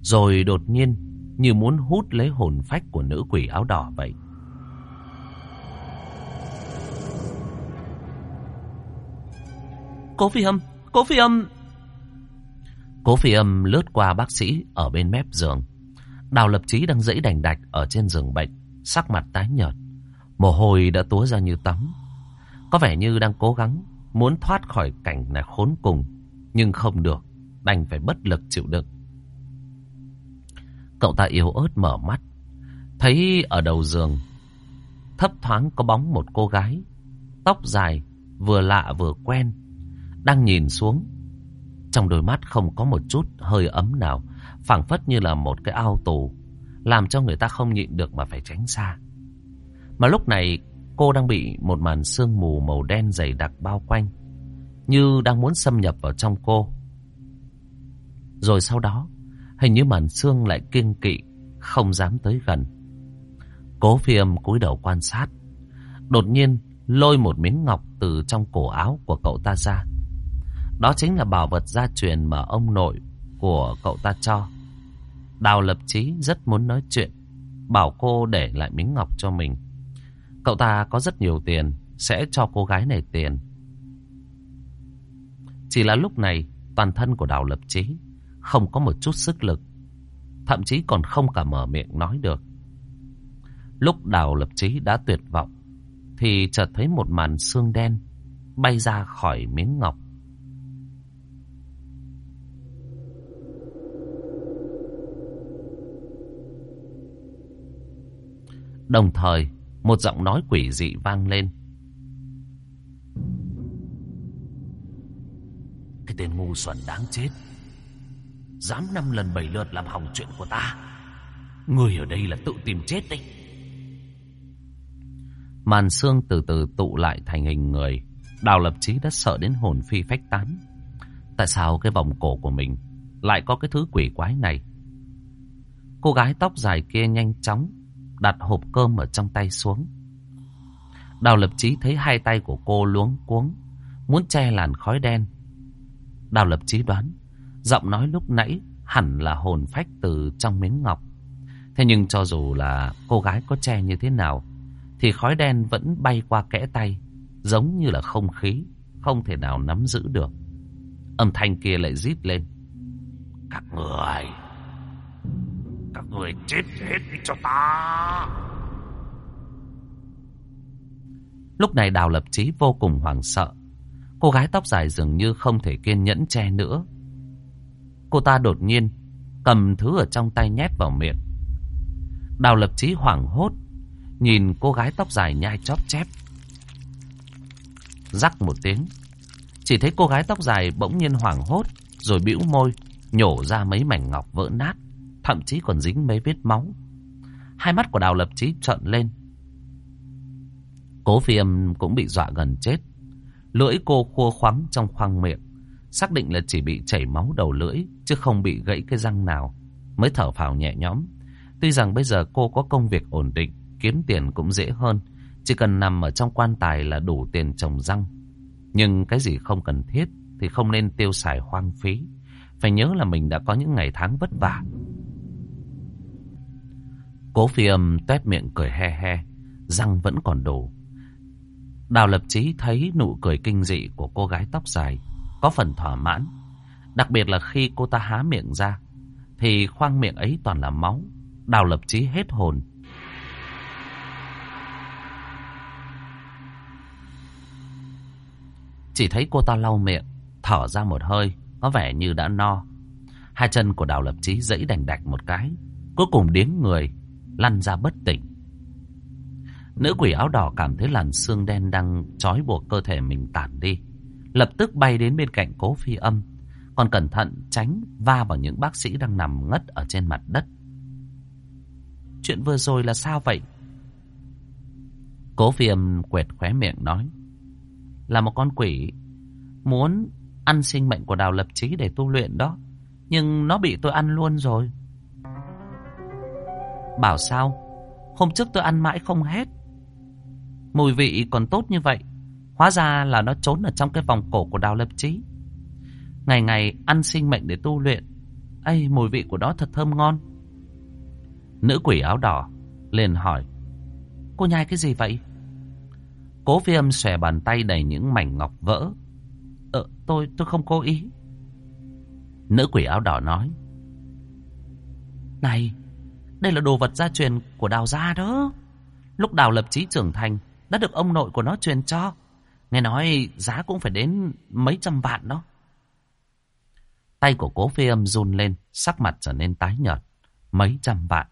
S1: Rồi đột nhiên như muốn hút lấy hồn phách của nữ quỷ áo đỏ vậy. Cố phi âm, cố phi âm. Cố phi âm lướt qua bác sĩ ở bên mép giường. Đào lập trí đang dẫy đành đạch ở trên giường bệnh, sắc mặt tái nhợt. Mồ hôi đã túa ra như tắm. Có vẻ như đang cố gắng muốn thoát khỏi cảnh này khốn cùng, nhưng không được đành phải bất lực chịu đựng. Cậu ta yếu ớt mở mắt, thấy ở đầu giường thấp thoáng có bóng một cô gái, tóc dài, vừa lạ vừa quen, đang nhìn xuống. Trong đôi mắt không có một chút hơi ấm nào, phảng phất như là một cái ao tù, làm cho người ta không nhịn được mà phải tránh xa. Mà lúc này cô đang bị một màn sương mù màu đen dày đặc bao quanh, như đang muốn xâm nhập vào trong cô. Rồi sau đó, hình như màn sương lại kiêng kỵ, không dám tới gần. Cố phi âm cúi đầu quan sát. Đột nhiên, lôi một miếng ngọc từ trong cổ áo của cậu ta ra. Đó chính là bảo vật gia truyền mà ông nội của cậu ta cho. Đào lập chí rất muốn nói chuyện, bảo cô để lại miếng ngọc cho mình. Cậu ta có rất nhiều tiền, sẽ cho cô gái này tiền. Chỉ là lúc này, toàn thân của đào lập chí không có một chút sức lực, thậm chí còn không cả mở miệng nói được. Lúc đào lập chí đã tuyệt vọng, thì chợt thấy một màn xương đen bay ra khỏi miếng ngọc. Đồng thời, một giọng nói quỷ dị vang lên. Cái tên ngu xuẩn đáng chết. Dám năm lần bảy lượt làm hỏng chuyện của ta. Người ở đây là tự tìm chết đấy. Màn xương từ từ tụ lại thành hình người. Đào lập chí đã sợ đến hồn phi phách tán. Tại sao cái vòng cổ của mình lại có cái thứ quỷ quái này? Cô gái tóc dài kia nhanh chóng đặt hộp cơm ở trong tay xuống. Đào lập chí thấy hai tay của cô luống cuống, muốn che làn khói đen. Đào lập chí đoán, giọng nói lúc nãy hẳn là hồn phách từ trong miếng ngọc. Thế nhưng cho dù là cô gái có che như thế nào, thì khói đen vẫn bay qua kẽ tay, giống như là không khí, không thể nào nắm giữ được. Âm thanh kia lại rít lên.
S2: Các người, các người chết hết cho ta.
S1: Lúc này Đào Lập Chí vô cùng hoảng sợ. Cô gái tóc dài dường như không thể kiên nhẫn che nữa. Cô ta đột nhiên cầm thứ ở trong tay nhét vào miệng. Đào Lập Chí hoảng hốt, nhìn cô gái tóc dài nhai chóp chép. Rắc một tiếng, chỉ thấy cô gái tóc dài bỗng nhiên hoảng hốt, rồi bĩu môi, nhổ ra mấy mảnh ngọc vỡ nát, thậm chí còn dính mấy vết máu. Hai mắt của Đào Lập trí trợn lên. Cố phi âm cũng bị dọa gần chết. Lưỡi cô khua khoắng trong khoang miệng. Xác định là chỉ bị chảy máu đầu lưỡi, chứ không bị gãy cái răng nào. Mới thở phào nhẹ nhõm. Tuy rằng bây giờ cô có công việc ổn định, kiếm tiền cũng dễ hơn. Chỉ cần nằm ở trong quan tài là đủ tiền trồng răng. Nhưng cái gì không cần thiết thì không nên tiêu xài hoang phí. Phải nhớ là mình đã có những ngày tháng vất vả. Cố phi âm tuét miệng cười he he, răng vẫn còn đủ. Đào lập trí thấy nụ cười kinh dị của cô gái tóc dài, có phần thỏa mãn. Đặc biệt là khi cô ta há miệng ra, thì khoang miệng ấy toàn là máu. Đào lập trí hết hồn. Chỉ thấy cô ta lau miệng, thở ra một hơi, có vẻ như đã no. Hai chân của đào lập trí dẫy đành đạch một cái, cuối cùng điếng người, lăn ra bất tỉnh. Nữ quỷ áo đỏ cảm thấy làn xương đen đang trói buộc cơ thể mình tản đi. Lập tức bay đến bên cạnh cố phi âm. Còn cẩn thận tránh va vào những bác sĩ đang nằm ngất ở trên mặt đất. Chuyện vừa rồi là sao vậy? Cố phi âm quẹt khóe miệng nói. Là một con quỷ muốn ăn sinh mệnh của đào lập trí để tu luyện đó. Nhưng nó bị tôi ăn luôn rồi. Bảo sao? Hôm trước tôi ăn mãi không hết. Mùi vị còn tốt như vậy. Hóa ra là nó trốn ở trong cái vòng cổ của đào lập trí. Ngày ngày ăn sinh mệnh để tu luyện. Ây, mùi vị của nó thật thơm ngon. Nữ quỷ áo đỏ liền hỏi. Cô nhai cái gì vậy? Cố phi âm xòe bàn tay đầy những mảnh ngọc vỡ. Ờ, tôi, tôi không cố ý. Nữ quỷ áo đỏ nói. Này, đây là đồ vật gia truyền của đào gia đó. Lúc đào lập chí trưởng thành, đã được ông nội của nó truyền cho. Nghe nói giá cũng phải đến mấy trăm vạn đó. Tay của cố phi âm run lên, sắc mặt trở nên tái nhợt. Mấy trăm vạn.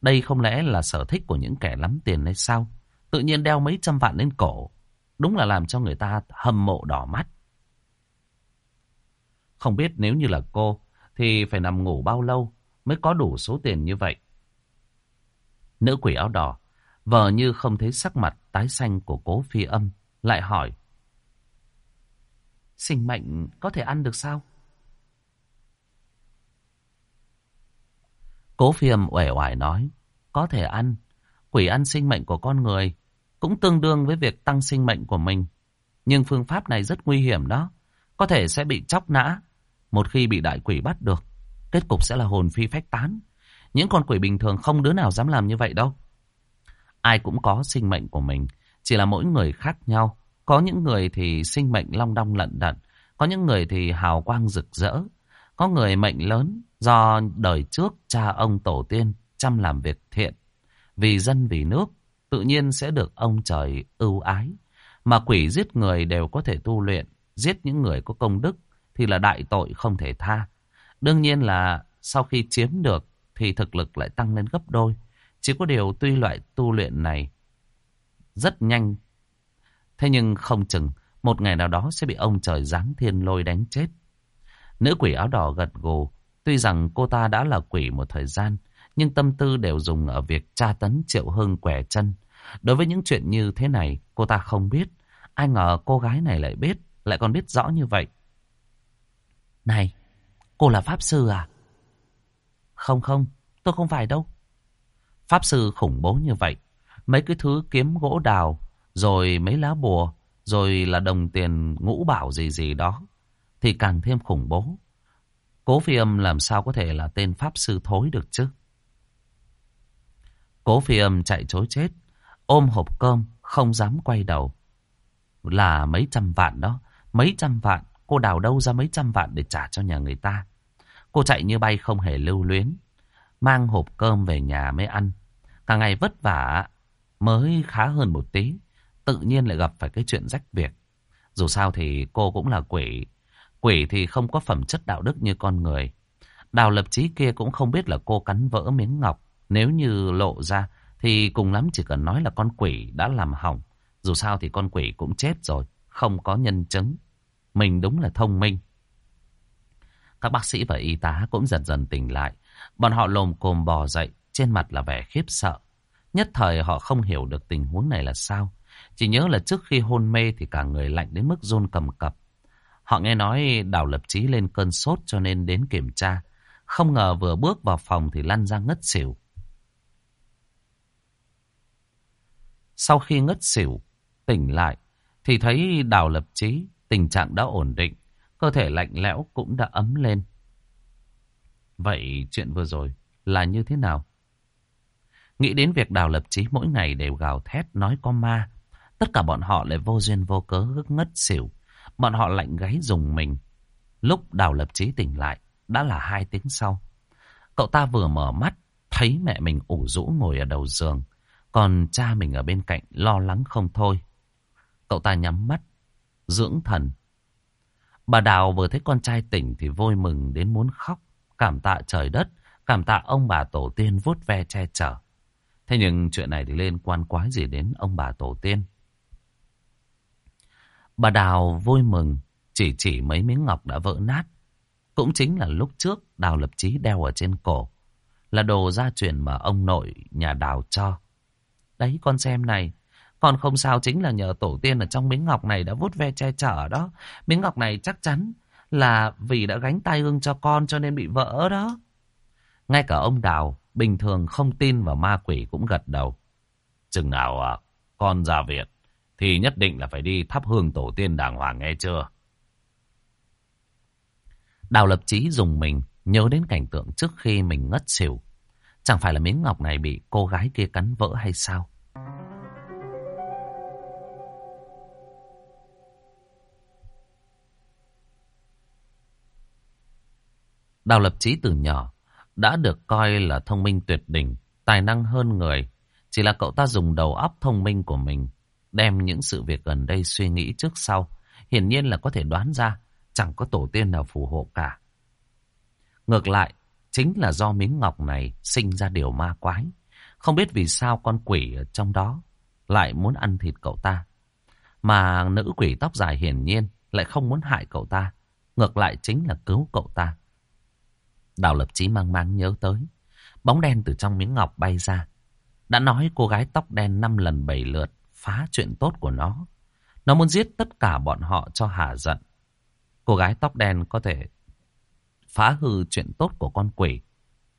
S1: Đây không lẽ là sở thích của những kẻ lắm tiền hay sao? Tự nhiên đeo mấy trăm vạn lên cổ. Đúng là làm cho người ta hâm mộ đỏ mắt. Không biết nếu như là cô, thì phải nằm ngủ bao lâu mới có đủ số tiền như vậy. Nữ quỷ áo đỏ Vờ như không thấy sắc mặt tái xanh của cố phi âm, lại hỏi. Sinh mệnh có thể ăn được sao? Cố phi âm uể oải nói, có thể ăn. Quỷ ăn sinh mệnh của con người cũng tương đương với việc tăng sinh mệnh của mình. Nhưng phương pháp này rất nguy hiểm đó. Có thể sẽ bị chóc nã. Một khi bị đại quỷ bắt được, kết cục sẽ là hồn phi phách tán. Những con quỷ bình thường không đứa nào dám làm như vậy đâu. Ai cũng có sinh mệnh của mình, chỉ là mỗi người khác nhau. Có những người thì sinh mệnh long đong lận đận, có những người thì hào quang rực rỡ, có người mệnh lớn do đời trước cha ông tổ tiên chăm làm việc thiện, vì dân vì nước, tự nhiên sẽ được ông trời ưu ái. Mà quỷ giết người đều có thể tu luyện, giết những người có công đức thì là đại tội không thể tha. Đương nhiên là sau khi chiếm được thì thực lực lại tăng lên gấp đôi. Chỉ có điều tuy loại tu luyện này rất nhanh. Thế nhưng không chừng một ngày nào đó sẽ bị ông trời giáng thiên lôi đánh chết. Nữ quỷ áo đỏ gật gù. Tuy rằng cô ta đã là quỷ một thời gian, nhưng tâm tư đều dùng ở việc tra tấn Triệu Hưng quẻ chân. Đối với những chuyện như thế này, cô ta không biết. Ai ngờ cô gái này lại biết, lại còn biết rõ như vậy. Này, cô là Pháp Sư à? Không không, tôi không phải đâu. Pháp sư khủng bố như vậy. Mấy cái thứ kiếm gỗ đào, rồi mấy lá bùa, rồi là đồng tiền ngũ bảo gì gì đó. Thì càng thêm khủng bố. Cố phi âm làm sao có thể là tên Pháp sư thối được chứ? Cố phi âm chạy chối chết, ôm hộp cơm, không dám quay đầu. Là mấy trăm vạn đó, mấy trăm vạn, cô đào đâu ra mấy trăm vạn để trả cho nhà người ta. Cô chạy như bay không hề lưu luyến, mang hộp cơm về nhà mới ăn. Cả ngày vất vả mới khá hơn một tí, tự nhiên lại gặp phải cái chuyện rách việc. Dù sao thì cô cũng là quỷ, quỷ thì không có phẩm chất đạo đức như con người. Đào lập trí kia cũng không biết là cô cắn vỡ miếng ngọc. Nếu như lộ ra thì cùng lắm chỉ cần nói là con quỷ đã làm hỏng. Dù sao thì con quỷ cũng chết rồi, không có nhân chứng. Mình đúng là thông minh. Các bác sĩ và y tá cũng dần dần tỉnh lại. Bọn họ lồm cồm bò dậy, trên mặt là vẻ khiếp sợ. Nhất thời họ không hiểu được tình huống này là sao. Chỉ nhớ là trước khi hôn mê thì cả người lạnh đến mức run cầm cập. Họ nghe nói đào lập trí lên cơn sốt cho nên đến kiểm tra. Không ngờ vừa bước vào phòng thì lăn ra ngất xỉu. Sau khi ngất xỉu, tỉnh lại, thì thấy đào lập trí, tình trạng đã ổn định, cơ thể lạnh lẽo cũng đã ấm lên. Vậy chuyện vừa rồi là như thế nào? Nghĩ đến việc đào lập trí mỗi ngày đều gào thét nói có ma. Tất cả bọn họ lại vô duyên vô cớ ngất xỉu. Bọn họ lạnh gáy dùng mình. Lúc đào lập trí tỉnh lại, đã là hai tiếng sau. Cậu ta vừa mở mắt, thấy mẹ mình ủ rũ ngồi ở đầu giường. Còn cha mình ở bên cạnh lo lắng không thôi. Cậu ta nhắm mắt, dưỡng thần. Bà Đào vừa thấy con trai tỉnh thì vui mừng đến muốn khóc. Cảm tạ trời đất, cảm tạ ông bà tổ tiên vuốt ve che chở. Thế nhưng chuyện này thì liên quan quái gì đến ông bà tổ tiên. Bà Đào vui mừng, chỉ chỉ mấy miếng ngọc đã vỡ nát. Cũng chính là lúc trước Đào lập chí đeo ở trên cổ. Là đồ gia truyền mà ông nội nhà Đào cho. Đấy con xem này. Còn không sao chính là nhờ tổ tiên ở trong miếng ngọc này đã vút ve che chở đó. Miếng ngọc này chắc chắn là vì đã gánh tay ương cho con cho nên bị vỡ đó. Ngay cả ông Đào bình thường không tin vào ma quỷ cũng gật đầu. Chừng nào à, con ra viện thì nhất định là phải đi thắp hương tổ tiên đàng hoàng nghe chưa? Đào lập chí dùng mình nhớ đến cảnh tượng trước khi mình ngất xỉu. Chẳng phải là miếng ngọc này bị cô gái kia cắn vỡ hay sao? Đào lập trí từ nhỏ đã được coi là thông minh tuyệt đỉnh, tài năng hơn người. Chỉ là cậu ta dùng đầu óc thông minh của mình, đem những sự việc gần đây suy nghĩ trước sau. Hiển nhiên là có thể đoán ra chẳng có tổ tiên nào phù hộ cả. Ngược lại, chính là do miếng ngọc này sinh ra điều ma quái. Không biết vì sao con quỷ ở trong đó lại muốn ăn thịt cậu ta. Mà nữ quỷ tóc dài hiển nhiên lại không muốn hại cậu ta. Ngược lại chính là cứu cậu ta. Đào lập chí mang mang nhớ tới. Bóng đen từ trong miếng ngọc bay ra. Đã nói cô gái tóc đen năm lần bảy lượt phá chuyện tốt của nó. Nó muốn giết tất cả bọn họ cho hà giận. Cô gái tóc đen có thể phá hư chuyện tốt của con quỷ.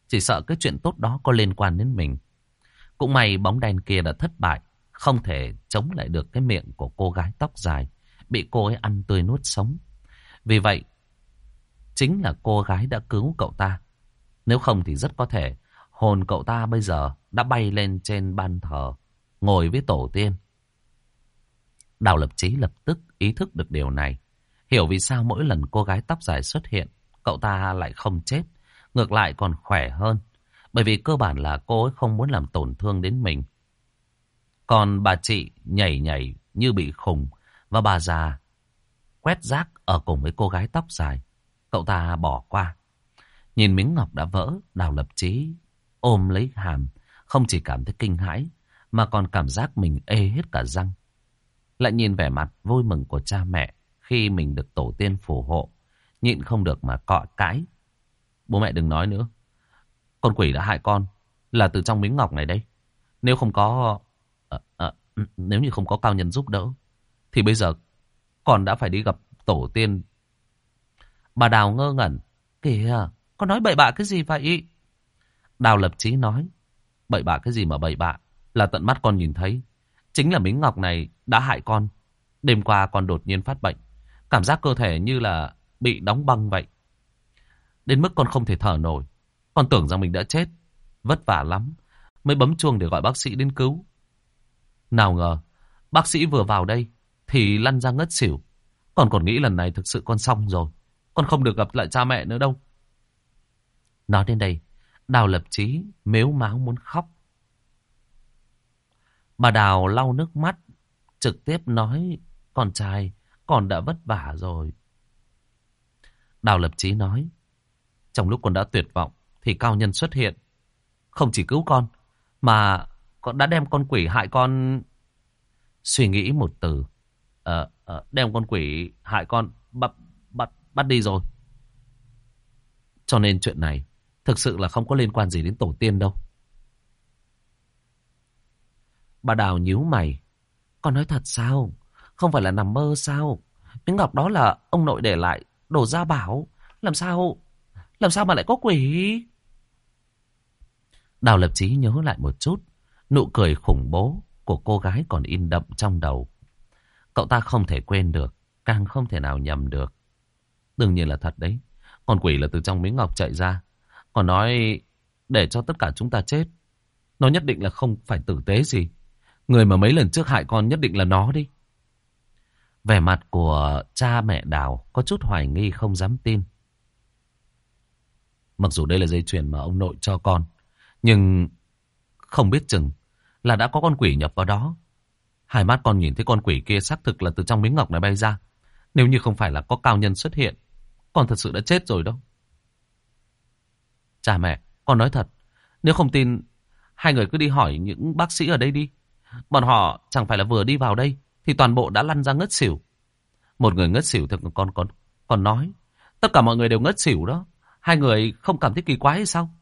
S1: Chỉ sợ cái chuyện tốt đó có liên quan đến mình. Cũng may bóng đen kia đã thất bại. Không thể chống lại được cái miệng của cô gái tóc dài. Bị cô ấy ăn tươi nuốt sống. Vì vậy, chính là cô gái đã cứu cậu ta. Nếu không thì rất có thể hồn cậu ta bây giờ đã bay lên trên ban thờ, ngồi với tổ tiên. Đào lập chí lập tức ý thức được điều này. Hiểu vì sao mỗi lần cô gái tóc dài xuất hiện, cậu ta lại không chết, ngược lại còn khỏe hơn. Bởi vì cơ bản là cô ấy không muốn làm tổn thương đến mình. Còn bà chị nhảy nhảy như bị khùng, và bà già quét rác ở cùng với cô gái tóc dài. Cậu ta bỏ qua. Nhìn miếng ngọc đã vỡ, đào lập chí ôm lấy hàm, không chỉ cảm thấy kinh hãi, mà còn cảm giác mình ê hết cả răng. Lại nhìn vẻ mặt vui mừng của cha mẹ khi mình được tổ tiên phù hộ, nhịn không được mà cọ cãi. Bố mẹ đừng nói nữa. Con quỷ đã hại con là từ trong miếng ngọc này đây. Nếu không có... À, à, nếu như không có cao nhân giúp đỡ, thì bây giờ con đã phải đi gặp tổ tiên Bà Đào ngơ ngẩn. Kìa, con nói bậy bạ cái gì vậy? Đào lập chí nói. Bậy bạ cái gì mà bậy bạ. Là tận mắt con nhìn thấy. Chính là miếng ngọc này đã hại con. Đêm qua con đột nhiên phát bệnh. Cảm giác cơ thể như là bị đóng băng vậy. Đến mức con không thể thở nổi. Con tưởng rằng mình đã chết. Vất vả lắm. Mới bấm chuông để gọi bác sĩ đến cứu. Nào ngờ, bác sĩ vừa vào đây thì lăn ra ngất xỉu. còn còn nghĩ lần này thực sự con xong rồi. Con không được gặp lại cha mẹ nữa đâu. Nói đến đây, Đào lập chí mếu máu muốn khóc. Bà Đào lau nước mắt, trực tiếp nói, con trai, con đã vất vả rồi. Đào lập chí nói, trong lúc con đã tuyệt vọng, thì cao nhân xuất hiện. Không chỉ cứu con, mà con đã đem con quỷ hại con... Suy nghĩ một từ, à, à, đem con quỷ hại con bắt, bắt, đi rồi. Cho nên chuyện này thực sự là không có liên quan gì đến tổ tiên đâu. Bà Đào nhíu mày. Con nói thật sao? Không phải là nằm mơ sao? Miếng ngọc đó là ông nội để lại, đồ gia bảo. Làm sao? Làm sao mà lại có quỷ? Đào lập chí nhớ lại một chút. Nụ cười khủng bố của cô gái còn in đậm trong đầu. Cậu ta không thể quên được, càng không thể nào nhầm được. Đương nhiên là thật đấy. Con quỷ là từ trong miếng ngọc chạy ra. Còn nói để cho tất cả chúng ta chết. Nó nhất định là không phải tử tế gì. Người mà mấy lần trước hại con nhất định là nó đi. Vẻ mặt của cha mẹ Đào có chút hoài nghi không dám tin. Mặc dù đây là dây chuyền mà ông nội cho con. Nhưng không biết chừng là đã có con quỷ nhập vào đó. Hai mắt con nhìn thấy con quỷ kia xác thực là từ trong miếng ngọc này bay ra. Nếu như không phải là có cao nhân xuất hiện, con thật sự đã chết rồi đâu. Cha mẹ, con nói thật, nếu không tin, hai người cứ đi hỏi những bác sĩ ở đây đi. Bọn họ chẳng phải là vừa đi vào đây, thì toàn bộ đã lăn ra ngất xỉu. Một người ngất xỉu thì con còn còn nói, tất cả mọi người đều ngất xỉu đó. Hai người không cảm thấy kỳ quái hay sao?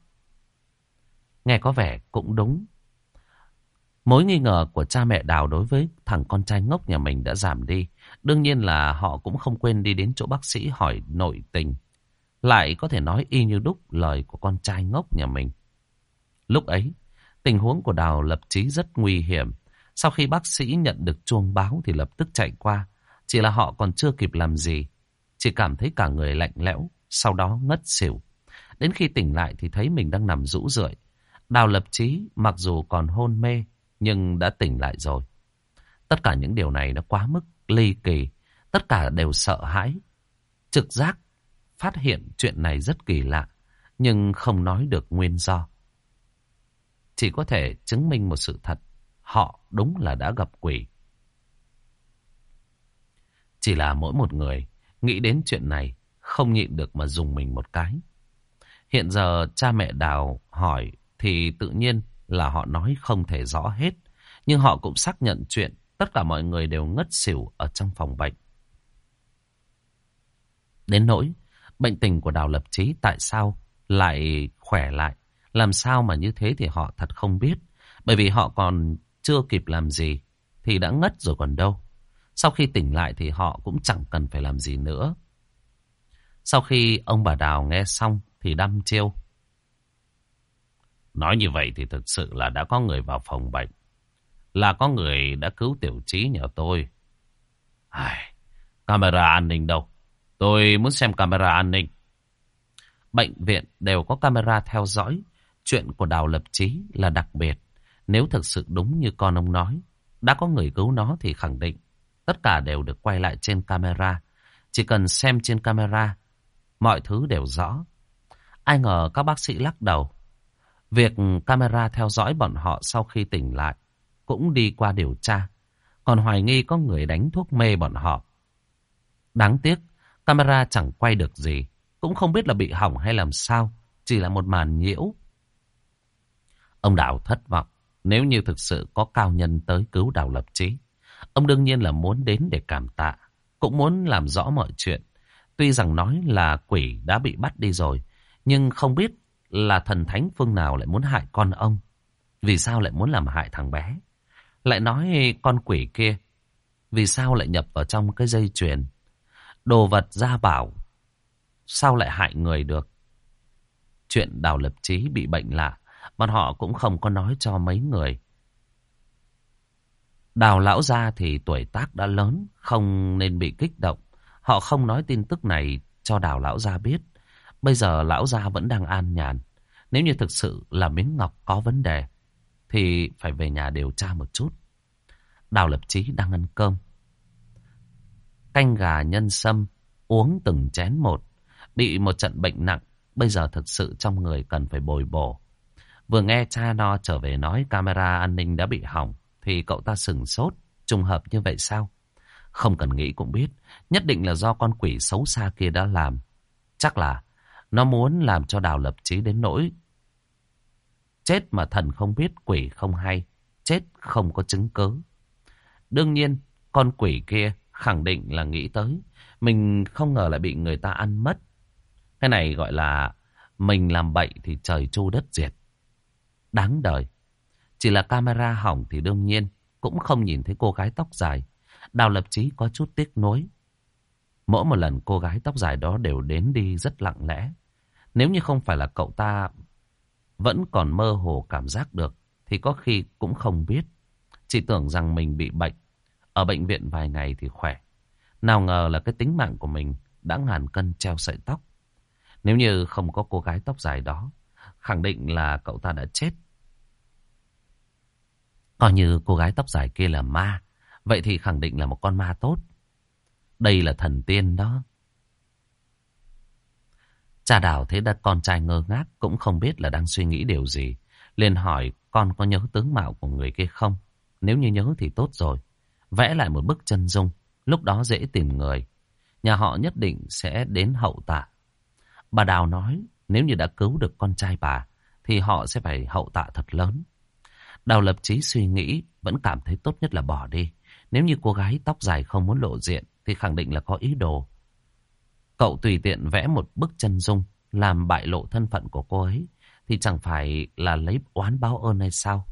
S1: Nghe có vẻ cũng đúng. Mối nghi ngờ của cha mẹ Đào đối với thằng con trai ngốc nhà mình đã giảm đi. Đương nhiên là họ cũng không quên đi đến chỗ bác sĩ hỏi nội tình. Lại có thể nói y như đúc lời của con trai ngốc nhà mình. Lúc ấy, tình huống của Đào lập trí rất nguy hiểm. Sau khi bác sĩ nhận được chuông báo thì lập tức chạy qua. Chỉ là họ còn chưa kịp làm gì. Chỉ cảm thấy cả người lạnh lẽo, sau đó ngất xỉu. Đến khi tỉnh lại thì thấy mình đang nằm rũ rượi. Đào lập trí mặc dù còn hôn mê nhưng đã tỉnh lại rồi. Tất cả những điều này nó quá mức ly kỳ. Tất cả đều sợ hãi. Trực giác phát hiện chuyện này rất kỳ lạ, nhưng không nói được nguyên do. Chỉ có thể chứng minh một sự thật, họ đúng là đã gặp quỷ. Chỉ là mỗi một người nghĩ đến chuyện này không nhịn được mà dùng mình một cái. Hiện giờ cha mẹ Đào hỏi thì tự nhiên là họ nói không thể rõ hết. Nhưng họ cũng xác nhận chuyện tất cả mọi người đều ngất xỉu ở trong phòng bệnh. Đến nỗi, bệnh tình của Đào Lập Trí tại sao lại khỏe lại? Làm sao mà như thế thì họ thật không biết. Bởi vì họ còn chưa kịp làm gì thì đã ngất rồi còn đâu. Sau khi tỉnh lại thì họ cũng chẳng cần phải làm gì nữa. Sau khi ông bà Đào nghe xong thì đăm chiêu. Nói như vậy thì thực sự là đã có người vào phòng bệnh. Là có người đã cứu tiểu trí nhờ tôi. Ai, camera an ninh đâu? Tôi muốn xem camera an ninh. Bệnh viện đều có camera theo dõi. Chuyện của Đào Lập Trí là đặc biệt. Nếu thực sự đúng như con ông nói, đã có người cứu nó thì khẳng định. Tất cả đều được quay lại trên camera. Chỉ cần xem trên camera, mọi thứ đều rõ. Ai ngờ các bác sĩ lắc đầu. Việc camera theo dõi bọn họ sau khi tỉnh lại cũng đi qua điều tra. Còn hoài nghi có người đánh thuốc mê bọn họ. Đáng tiếc, camera chẳng quay được gì. Cũng không biết là bị hỏng hay làm sao. Chỉ là một màn nhiễu. Ông Đào thất vọng. Nếu như thực sự có cao nhân tới cứu Đào Lập Trí. Ông đương nhiên là muốn đến để cảm tạ. Cũng muốn làm rõ mọi chuyện. Tuy rằng nói là quỷ đã bị bắt đi rồi. Nhưng không biết là thần thánh phương nào lại muốn hại con ông. Vì sao lại muốn làm hại thằng bé? Lại nói con quỷ kia, vì sao lại nhập vào trong cái dây chuyền? Đồ vật gia bảo, sao lại hại người được? Chuyện đào lập trí bị bệnh lạ, Bọn họ cũng không có nói cho mấy người. Đào lão gia thì tuổi tác đã lớn, không nên bị kích động. Họ không nói tin tức này cho đào lão gia biết. Bây giờ lão gia vẫn đang an nhàn. Nếu như thực sự là miếng ngọc có vấn đề, thì phải về nhà điều tra một chút. Đào lập chí đang ăn cơm. Canh gà nhân sâm, uống từng chén một. Bị một trận bệnh nặng, bây giờ thực sự trong người cần phải bồi bổ. Vừa nghe cha nó trở về nói camera an ninh đã bị hỏng, thì cậu ta sừng sốt, trùng hợp như vậy sao? Không cần nghĩ cũng biết, nhất định là do con quỷ xấu xa kia đã làm. Chắc là nó muốn làm cho đào lập chí đến nỗi. Chết mà thần không biết, quỷ không hay, chết không có chứng cứ. Đương nhiên, con quỷ kia khẳng định là nghĩ tới. Mình không ngờ lại bị người ta ăn mất. Cái này gọi là mình làm bậy thì trời chu đất diệt. Đáng đời. Chỉ là camera hỏng thì đương nhiên cũng không nhìn thấy cô gái tóc dài. Đào lập chí có chút tiếc nuối. Mỗi một lần cô gái tóc dài đó đều đến đi rất lặng lẽ. Nếu như không phải là cậu ta vẫn còn mơ hồ cảm giác được thì có khi cũng không biết. Chỉ tưởng rằng mình bị bệnh. Ở bệnh viện vài ngày thì khỏe. Nào ngờ là cái tính mạng của mình đã ngàn cân treo sợi tóc. Nếu như không có cô gái tóc dài đó, khẳng định là cậu ta đã chết. Coi như cô gái tóc dài kia là ma, vậy thì khẳng định là một con ma tốt. Đây là thần tiên đó. Cha đào thấy đã con trai ngơ ngác cũng không biết là đang suy nghĩ điều gì. liền hỏi con có nhớ tướng mạo của người kia không? Nếu như nhớ thì tốt rồi. Vẽ lại một bức chân dung, lúc đó dễ tìm người. Nhà họ nhất định sẽ đến hậu tạ. Bà Đào nói nếu như đã cứu được con trai bà thì họ sẽ phải hậu tạ thật lớn. Đào lập chí suy nghĩ vẫn cảm thấy tốt nhất là bỏ đi. Nếu như cô gái tóc dài không muốn lộ diện thì khẳng định là có ý đồ. Cậu tùy tiện vẽ một bức chân dung làm bại lộ thân phận của cô ấy thì chẳng phải là lấy oán báo ơn hay sao?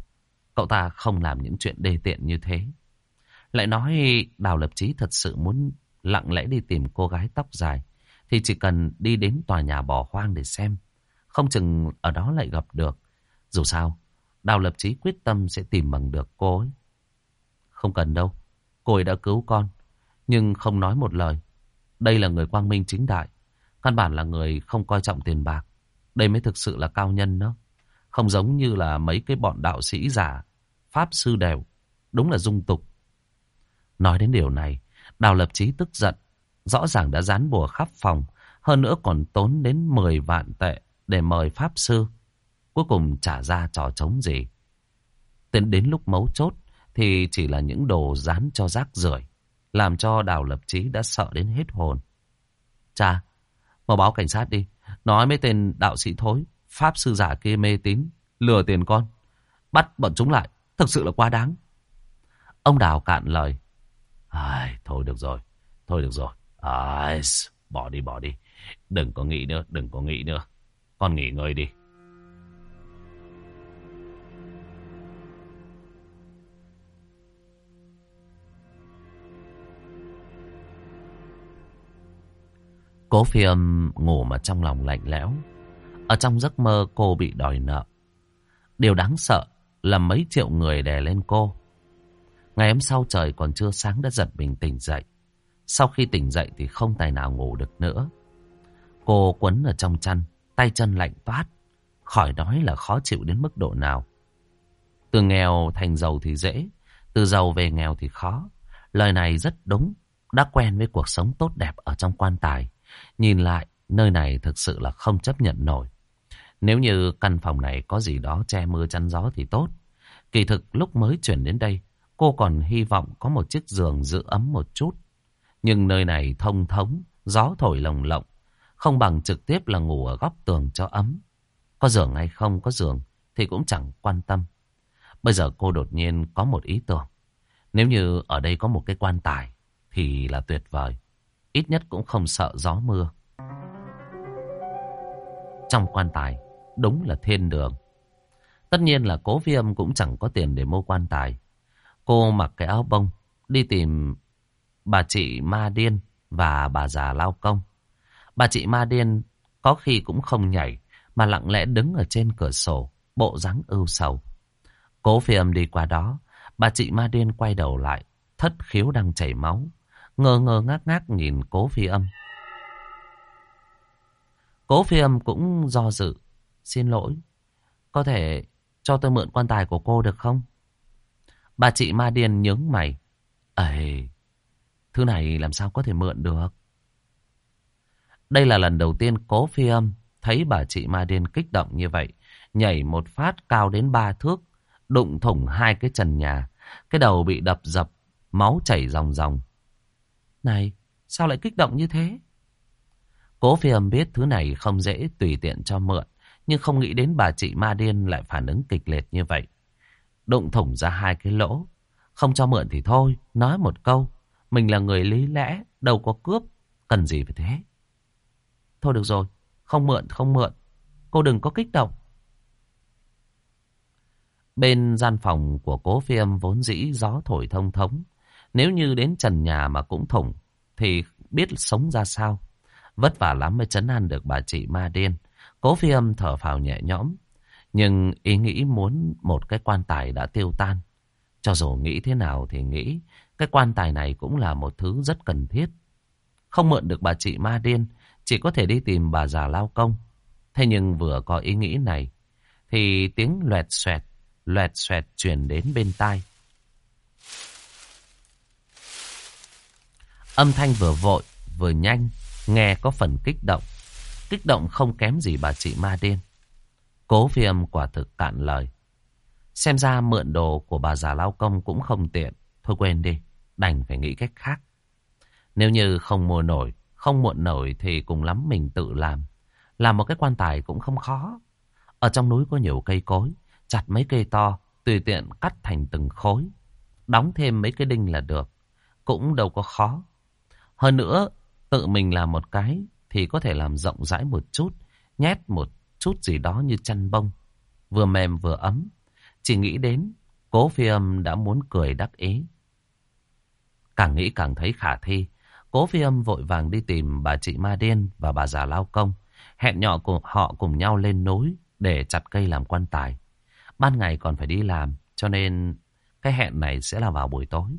S1: Cậu ta không làm những chuyện đề tiện như thế. Lại nói Đào Lập Chí thật sự muốn lặng lẽ đi tìm cô gái tóc dài thì chỉ cần đi đến tòa nhà bỏ hoang để xem. Không chừng ở đó lại gặp được. Dù sao, Đào Lập Chí quyết tâm sẽ tìm bằng được cô ấy. Không cần đâu, cô ấy đã cứu con, nhưng không nói một lời. Đây là người quang minh chính đại, căn bản là người không coi trọng tiền bạc. Đây mới thực sự là cao nhân đó. Không giống như là mấy cái bọn đạo sĩ giả, pháp sư đều. Đúng là dung tục. Nói đến điều này, Đào Lập Chí tức giận. Rõ ràng đã dán bùa khắp phòng, hơn nữa còn tốn đến 10 vạn tệ để mời pháp sư. Cuối cùng trả ra trò trống gì. Đến đến lúc mấu chốt thì chỉ là những đồ dán cho rác rưởi làm cho Đào Lập Chí đã sợ đến hết hồn. Cha, mau báo cảnh sát đi. Nói mấy tên đạo sĩ thối, pháp sư giả kia mê tín, lừa tiền con. Bắt bọn chúng lại, thực sự là quá đáng. Ông Đào cạn lời. Ai, thôi được rồi, thôi được rồi. Ai, bỏ đi, bỏ đi. Đừng có nghĩ nữa, đừng có nghĩ nữa. Con nghỉ ngơi đi. Cố phi âm ngủ mà trong lòng lạnh lẽo. Ở trong giấc mơ cô bị đòi nợ. Điều đáng sợ là mấy triệu người đè lên cô. Ngày hôm sau trời còn chưa sáng đã giật mình tỉnh dậy. Sau khi tỉnh dậy thì không tài nào ngủ được nữa. Cô quấn ở trong chăn, tay chân lạnh toát. Khỏi nói là khó chịu đến mức độ nào. Từ nghèo thành giàu thì dễ, từ giàu về nghèo thì khó. Lời này rất đúng, đã quen với cuộc sống tốt đẹp ở trong quan tài. Nhìn lại, nơi này thực sự là không chấp nhận nổi. Nếu như căn phòng này có gì đó che mưa chắn gió thì tốt. Kỳ thực lúc mới chuyển đến đây, cô còn hy vọng có một chiếc giường giữ ấm một chút. Nhưng nơi này thông thống, gió thổi lồng lộng, không bằng trực tiếp là ngủ ở góc tường cho ấm. Có giường hay không có giường thì cũng chẳng quan tâm. Bây giờ cô đột nhiên có một ý tưởng. Nếu như ở đây có một cái quan tài thì là tuyệt vời. Ít nhất cũng không sợ gió mưa. Trong quan tài, đúng là thiên đường. Tất nhiên là cố viêm cũng chẳng có tiền để mua quan tài. Cô mặc cái áo bông, đi tìm bà chị Ma Điên và bà già Lao Công. Bà chị Ma Điên có khi cũng không nhảy, mà lặng lẽ đứng ở trên cửa sổ, bộ dáng ưu sầu. Cố phi âm đi qua đó, bà chị ma điên quay đầu lại, thất khiếu đang chảy máu, ngơ ngơ ngác ngác nhìn cố phi âm. Cố phi âm cũng do dự, xin lỗi, có thể cho tôi mượn quan tài của cô được không? Bà chị ma điền nhướng mày. Ây, thứ này làm sao có thể mượn được? Đây là lần đầu tiên cố phi âm thấy bà chị ma điên kích động như vậy. Nhảy một phát cao đến ba thước, đụng thủng hai cái trần nhà. Cái đầu bị đập dập, máu chảy ròng ròng. Này, sao lại kích động như thế? Cố phi âm biết thứ này không dễ tùy tiện cho mượn. Nhưng không nghĩ đến bà chị ma điên lại phản ứng kịch liệt như vậy. Đụng thủng ra hai cái lỗ. Không cho mượn thì thôi, nói một câu. Mình là người lý lẽ, đâu có cướp. Cần gì phải thế? Thôi được rồi, không mượn, không mượn. Cô đừng có kích động. Bên gian phòng của cố phi âm vốn dĩ gió thổi thông thống. Nếu như đến trần nhà mà cũng thủng, thì biết sống ra sao. Vất vả lắm mới chấn an được bà chị ma điên. Cố phi âm thở phào nhẹ nhõm. Nhưng ý nghĩ muốn một cái quan tài đã tiêu tan. Cho dù nghĩ thế nào thì nghĩ, cái quan tài này cũng là một thứ rất cần thiết. Không mượn được bà chị ma điên, chỉ có thể đi tìm bà già lao công. Thế nhưng vừa có ý nghĩ này, thì tiếng loẹt xoẹt, loẹt xoẹt truyền đến bên tai. Âm thanh vừa vội, vừa nhanh, nghe có phần kích động. Kích động không kém gì bà chị ma điên. Cố phi âm quả thực cạn lời. Xem ra mượn đồ của bà già lao công cũng không tiện. Thôi quên đi, đành phải nghĩ cách khác. Nếu như không mua nổi, không muộn nổi thì cùng lắm mình tự làm. Làm một cái quan tài cũng không khó. Ở trong núi có nhiều cây cối, chặt mấy cây to, tùy tiện cắt thành từng khối. Đóng thêm mấy cái đinh là được, cũng đâu có khó. Hơn nữa, tự mình làm một cái thì có thể làm rộng rãi một chút, nhét một chút gì đó như chăn bông, vừa mềm vừa ấm. Chỉ nghĩ đến, cố phi âm đã muốn cười đắc ý. Càng nghĩ càng thấy khả thi, cố phi âm vội vàng đi tìm bà chị Ma Điên và bà già Lao Công, hẹn nhỏ cùng họ cùng nhau lên núi để chặt cây làm quan tài. Ban ngày còn phải đi làm, cho nên cái hẹn này sẽ là vào buổi tối.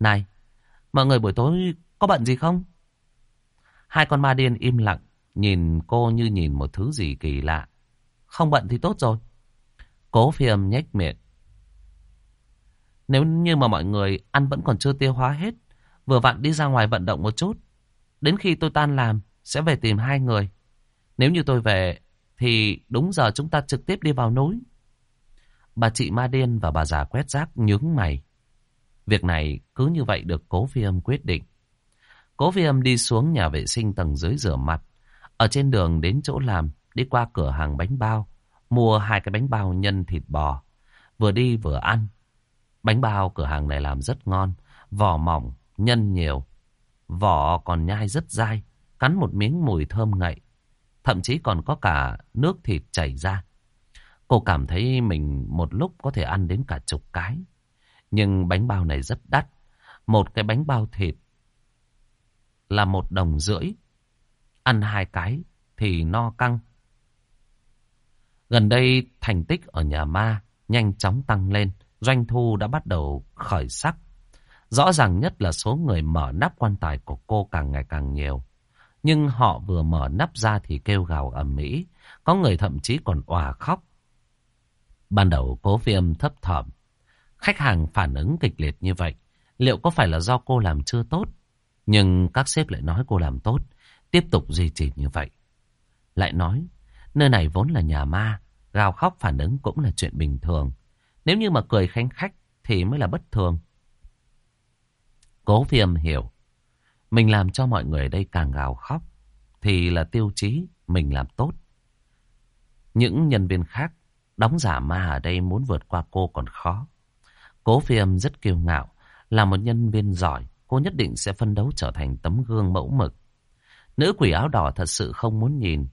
S1: Này, mọi người buổi tối có bận gì không? Hai con ma điên im lặng, nhìn cô như nhìn một thứ gì kỳ lạ. Không bận thì tốt rồi. Cố phi âm nhếch miệng. Nếu như mà mọi người ăn vẫn còn chưa tiêu hóa hết, vừa vặn đi ra ngoài vận động một chút. Đến khi tôi tan làm, sẽ về tìm hai người. Nếu như tôi về, thì đúng giờ chúng ta trực tiếp đi vào núi. Bà chị Ma Điên và bà già quét rác nhướng mày. Việc này cứ như vậy được cố phi âm quyết định. Cố phi âm đi xuống nhà vệ sinh tầng dưới rửa mặt. Ở trên đường đến chỗ làm, đi qua cửa hàng bánh bao, mua hai cái bánh bao nhân thịt bò. Vừa đi vừa ăn. Bánh bao cửa hàng này làm rất ngon, vỏ mỏng, nhân nhiều. Vỏ còn nhai rất dai, cắn một miếng mùi thơm ngậy. Thậm chí còn có cả nước thịt chảy ra. Cô cảm thấy mình một lúc có thể ăn đến cả chục cái. Nhưng bánh bao này rất đắt. Một cái bánh bao thịt là một đồng rưỡi. Ăn hai cái thì no căng. Gần đây thành tích ở nhà ma nhanh chóng tăng lên. Doanh thu đã bắt đầu khởi sắc. Rõ ràng nhất là số người mở nắp quan tài của cô càng ngày càng nhiều. Nhưng họ vừa mở nắp ra thì kêu gào ầm ĩ, có người thậm chí còn òa khóc. Ban đầu cố phiêm thấp thỏm, khách hàng phản ứng kịch liệt như vậy, liệu có phải là do cô làm chưa tốt? Nhưng các sếp lại nói cô làm tốt, tiếp tục duy trì như vậy. Lại nói, nơi này vốn là nhà ma, gào khóc phản ứng cũng là chuyện bình thường. Nếu như mà cười khanh khách thì mới là bất thường. Cố phiêm hiểu, mình làm cho mọi người ở đây càng gào khóc thì là tiêu chí mình làm tốt. Những nhân viên khác đóng giả ma ở đây muốn vượt qua cô còn khó. Cố phiêm rất kiêu ngạo, là một nhân viên giỏi, cô nhất định sẽ phân đấu trở thành tấm gương mẫu mực. Nữ quỷ áo đỏ thật sự không muốn nhìn.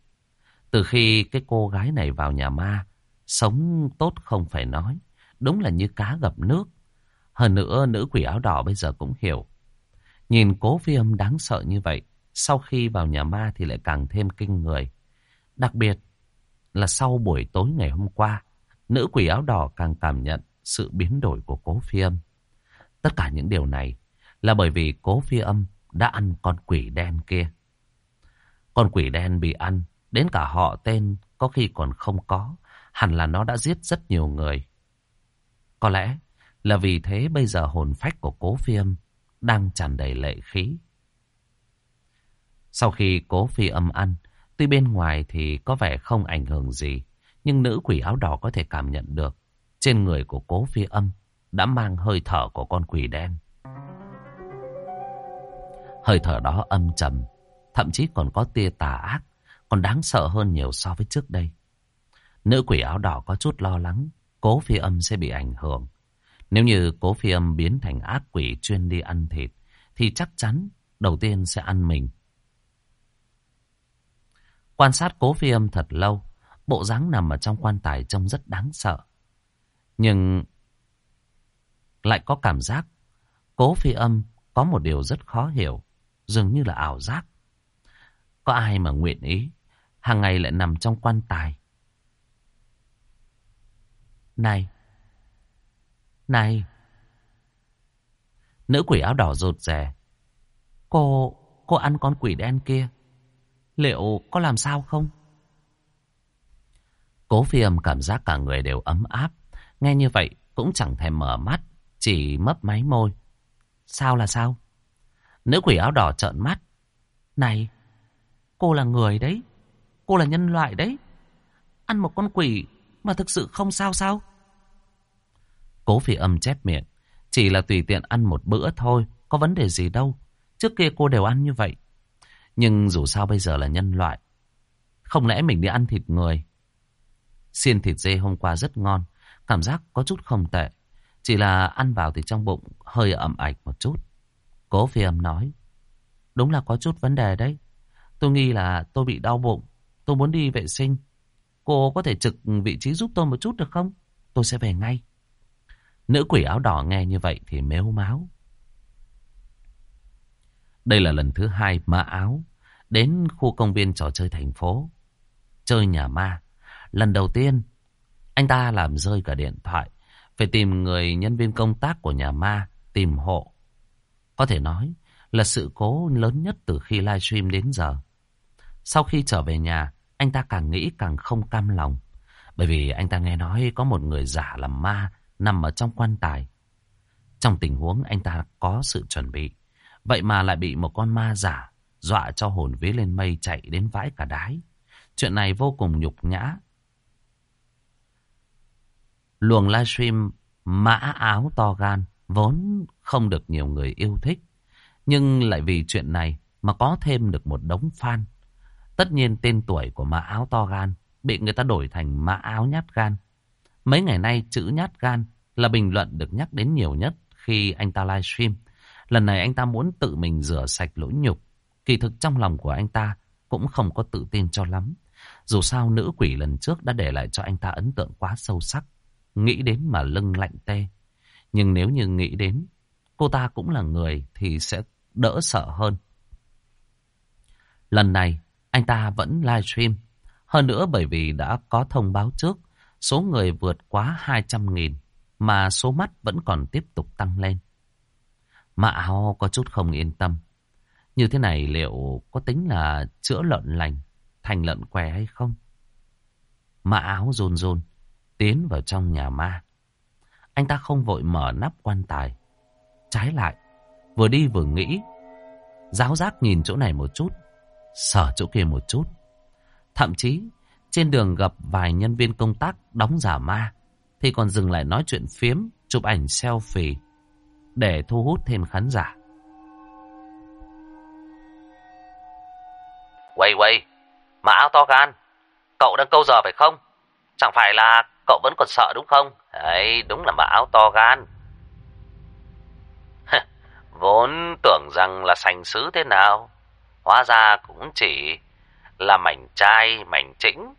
S1: Từ khi cái cô gái này vào nhà ma, sống tốt không phải nói, đúng là như cá gặp nước. Hơn nữa, nữ quỷ áo đỏ bây giờ cũng hiểu. Nhìn cố phi âm đáng sợ như vậy, sau khi vào nhà ma thì lại càng thêm kinh người. Đặc biệt là sau buổi tối ngày hôm qua, nữ quỷ áo đỏ càng cảm nhận sự biến đổi của cố phi âm. Tất cả những điều này là bởi vì cố phi âm đã ăn con quỷ đen kia. Con quỷ đen bị ăn, đến cả họ tên có khi còn không có, hẳn là nó đã giết rất nhiều người. Có lẽ là vì thế bây giờ hồn phách của cố phi âm đang tràn đầy lệ khí. Sau khi cố phi âm ăn, tuy bên ngoài thì có vẻ không ảnh hưởng gì, nhưng nữ quỷ áo đỏ có thể cảm nhận được trên người của cố phi âm đã mang hơi thở của con quỷ đen. Hơi thở đó âm trầm, thậm chí còn có tia tà ác, còn đáng sợ hơn nhiều so với trước đây. Nữ quỷ áo đỏ có chút lo lắng, cố phi âm sẽ bị ảnh hưởng. Nếu như cố phi âm biến thành ác quỷ chuyên đi ăn thịt, thì chắc chắn đầu tiên sẽ ăn mình. Quan sát cố phi âm thật lâu, bộ dáng nằm ở trong quan tài trông rất đáng sợ. Nhưng lại có cảm giác cố phi âm có một điều rất khó hiểu, dường như là ảo giác. Có ai mà nguyện ý, hàng ngày lại nằm trong quan tài. Này, này, nữ quỷ áo đỏ rụt rè. Cô, cô ăn con quỷ đen kia, liệu có làm sao không? Cố phi âm cảm giác cả người đều ấm áp. Nghe như vậy cũng chẳng thèm mở mắt, chỉ mấp máy môi. Sao là sao? Nữ quỷ áo đỏ trợn mắt. Này, cô là người đấy. Cô là nhân loại đấy. Ăn một con quỷ mà thực sự không sao sao? Cố phi âm chép miệng. Chỉ là tùy tiện ăn một bữa thôi, có vấn đề gì đâu. Trước kia cô đều ăn như vậy. Nhưng dù sao bây giờ là nhân loại. Không lẽ mình đi ăn thịt người? Xiên thịt dê hôm qua rất ngon. Cảm giác có chút không tệ. Chỉ là ăn vào thì trong bụng hơi ẩm ạch một chút. Cố phi âm nói. Đúng là có chút vấn đề đấy. Tôi nghi là tôi bị đau bụng. Tôi muốn đi vệ sinh. Cô có thể trực vị trí giúp tôi một chút được không? Tôi sẽ về ngay. Nữ quỷ áo đỏ nghe như vậy thì mếu máu. Đây là lần thứ hai mã áo đến khu công viên trò chơi thành phố. Chơi nhà ma. Lần đầu tiên, anh ta làm rơi cả điện thoại. Phải tìm người nhân viên công tác của nhà ma, tìm hộ. Có thể nói là sự cố lớn nhất từ khi livestream đến giờ. Sau khi trở về nhà, anh ta càng nghĩ càng không cam lòng. Bởi vì anh ta nghe nói có một người giả làm ma nằm ở trong quan tài. Trong tình huống anh ta có sự chuẩn bị. Vậy mà lại bị một con ma giả dọa cho hồn vía lên mây chạy đến vãi cả đái. Chuyện này vô cùng nhục nhã. Luồng livestream mã áo to gan vốn không được nhiều người yêu thích. Nhưng lại vì chuyện này mà có thêm được một đống fan. Tất nhiên tên tuổi của mã áo to gan bị người ta đổi thành mã áo nhát gan. Mấy ngày nay chữ nhát gan là bình luận được nhắc đến nhiều nhất khi anh ta livestream. Lần này anh ta muốn tự mình rửa sạch lỗi nhục. Kỳ thực trong lòng của anh ta cũng không có tự tin cho lắm. Dù sao nữ quỷ lần trước đã để lại cho anh ta ấn tượng quá sâu sắc. Nghĩ đến mà lưng lạnh tê. Nhưng nếu như nghĩ đến, cô ta cũng là người thì sẽ đỡ sợ hơn. Lần này, anh ta vẫn livestream. Hơn nữa bởi vì đã có thông báo trước, số người vượt quá 200.000 mà số mắt vẫn còn tiếp tục tăng lên. Mã áo có chút không yên tâm. Như thế này liệu có tính là chữa lợn lành, thành lợn què hay không? Mã áo rôn rôn tiến vào trong nhà ma. Anh ta không vội mở nắp quan tài. Trái lại, vừa đi vừa nghĩ. Giáo giác nhìn chỗ này một chút, sở chỗ kia một chút. Thậm chí, trên đường gặp vài nhân viên công tác đóng giả ma, thì còn dừng lại nói chuyện phiếm, chụp ảnh selfie để thu hút thêm khán giả.
S2: Quay quay, mà áo to gan, cậu đang câu giờ phải không? Chẳng phải là cậu vẫn còn sợ đúng không? Đấy, đúng là mà áo to gan. Vốn tưởng rằng là sành sứ thế nào, hóa ra cũng chỉ là mảnh trai, mảnh chĩnh.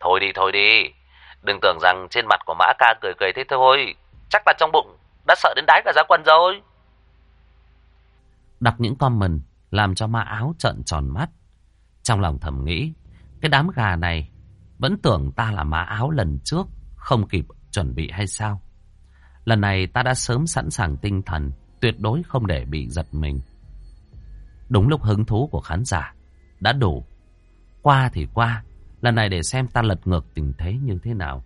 S2: Thôi đi, thôi đi, đừng tưởng rằng trên mặt của mã ca cười cười thế thôi, chắc là trong bụng đã sợ đến đáy cả giá quân rồi.
S1: Đọc những comment làm cho mã áo trợn tròn mắt. Trong lòng thầm nghĩ, cái đám gà này vẫn tưởng ta là má áo lần trước, không kịp chuẩn bị hay sao? Lần này ta đã sớm sẵn sàng tinh thần, tuyệt đối không để bị giật mình. Đúng lúc hứng thú của khán giả đã đủ. Qua thì qua, lần này để xem ta lật ngược tình thế như thế nào.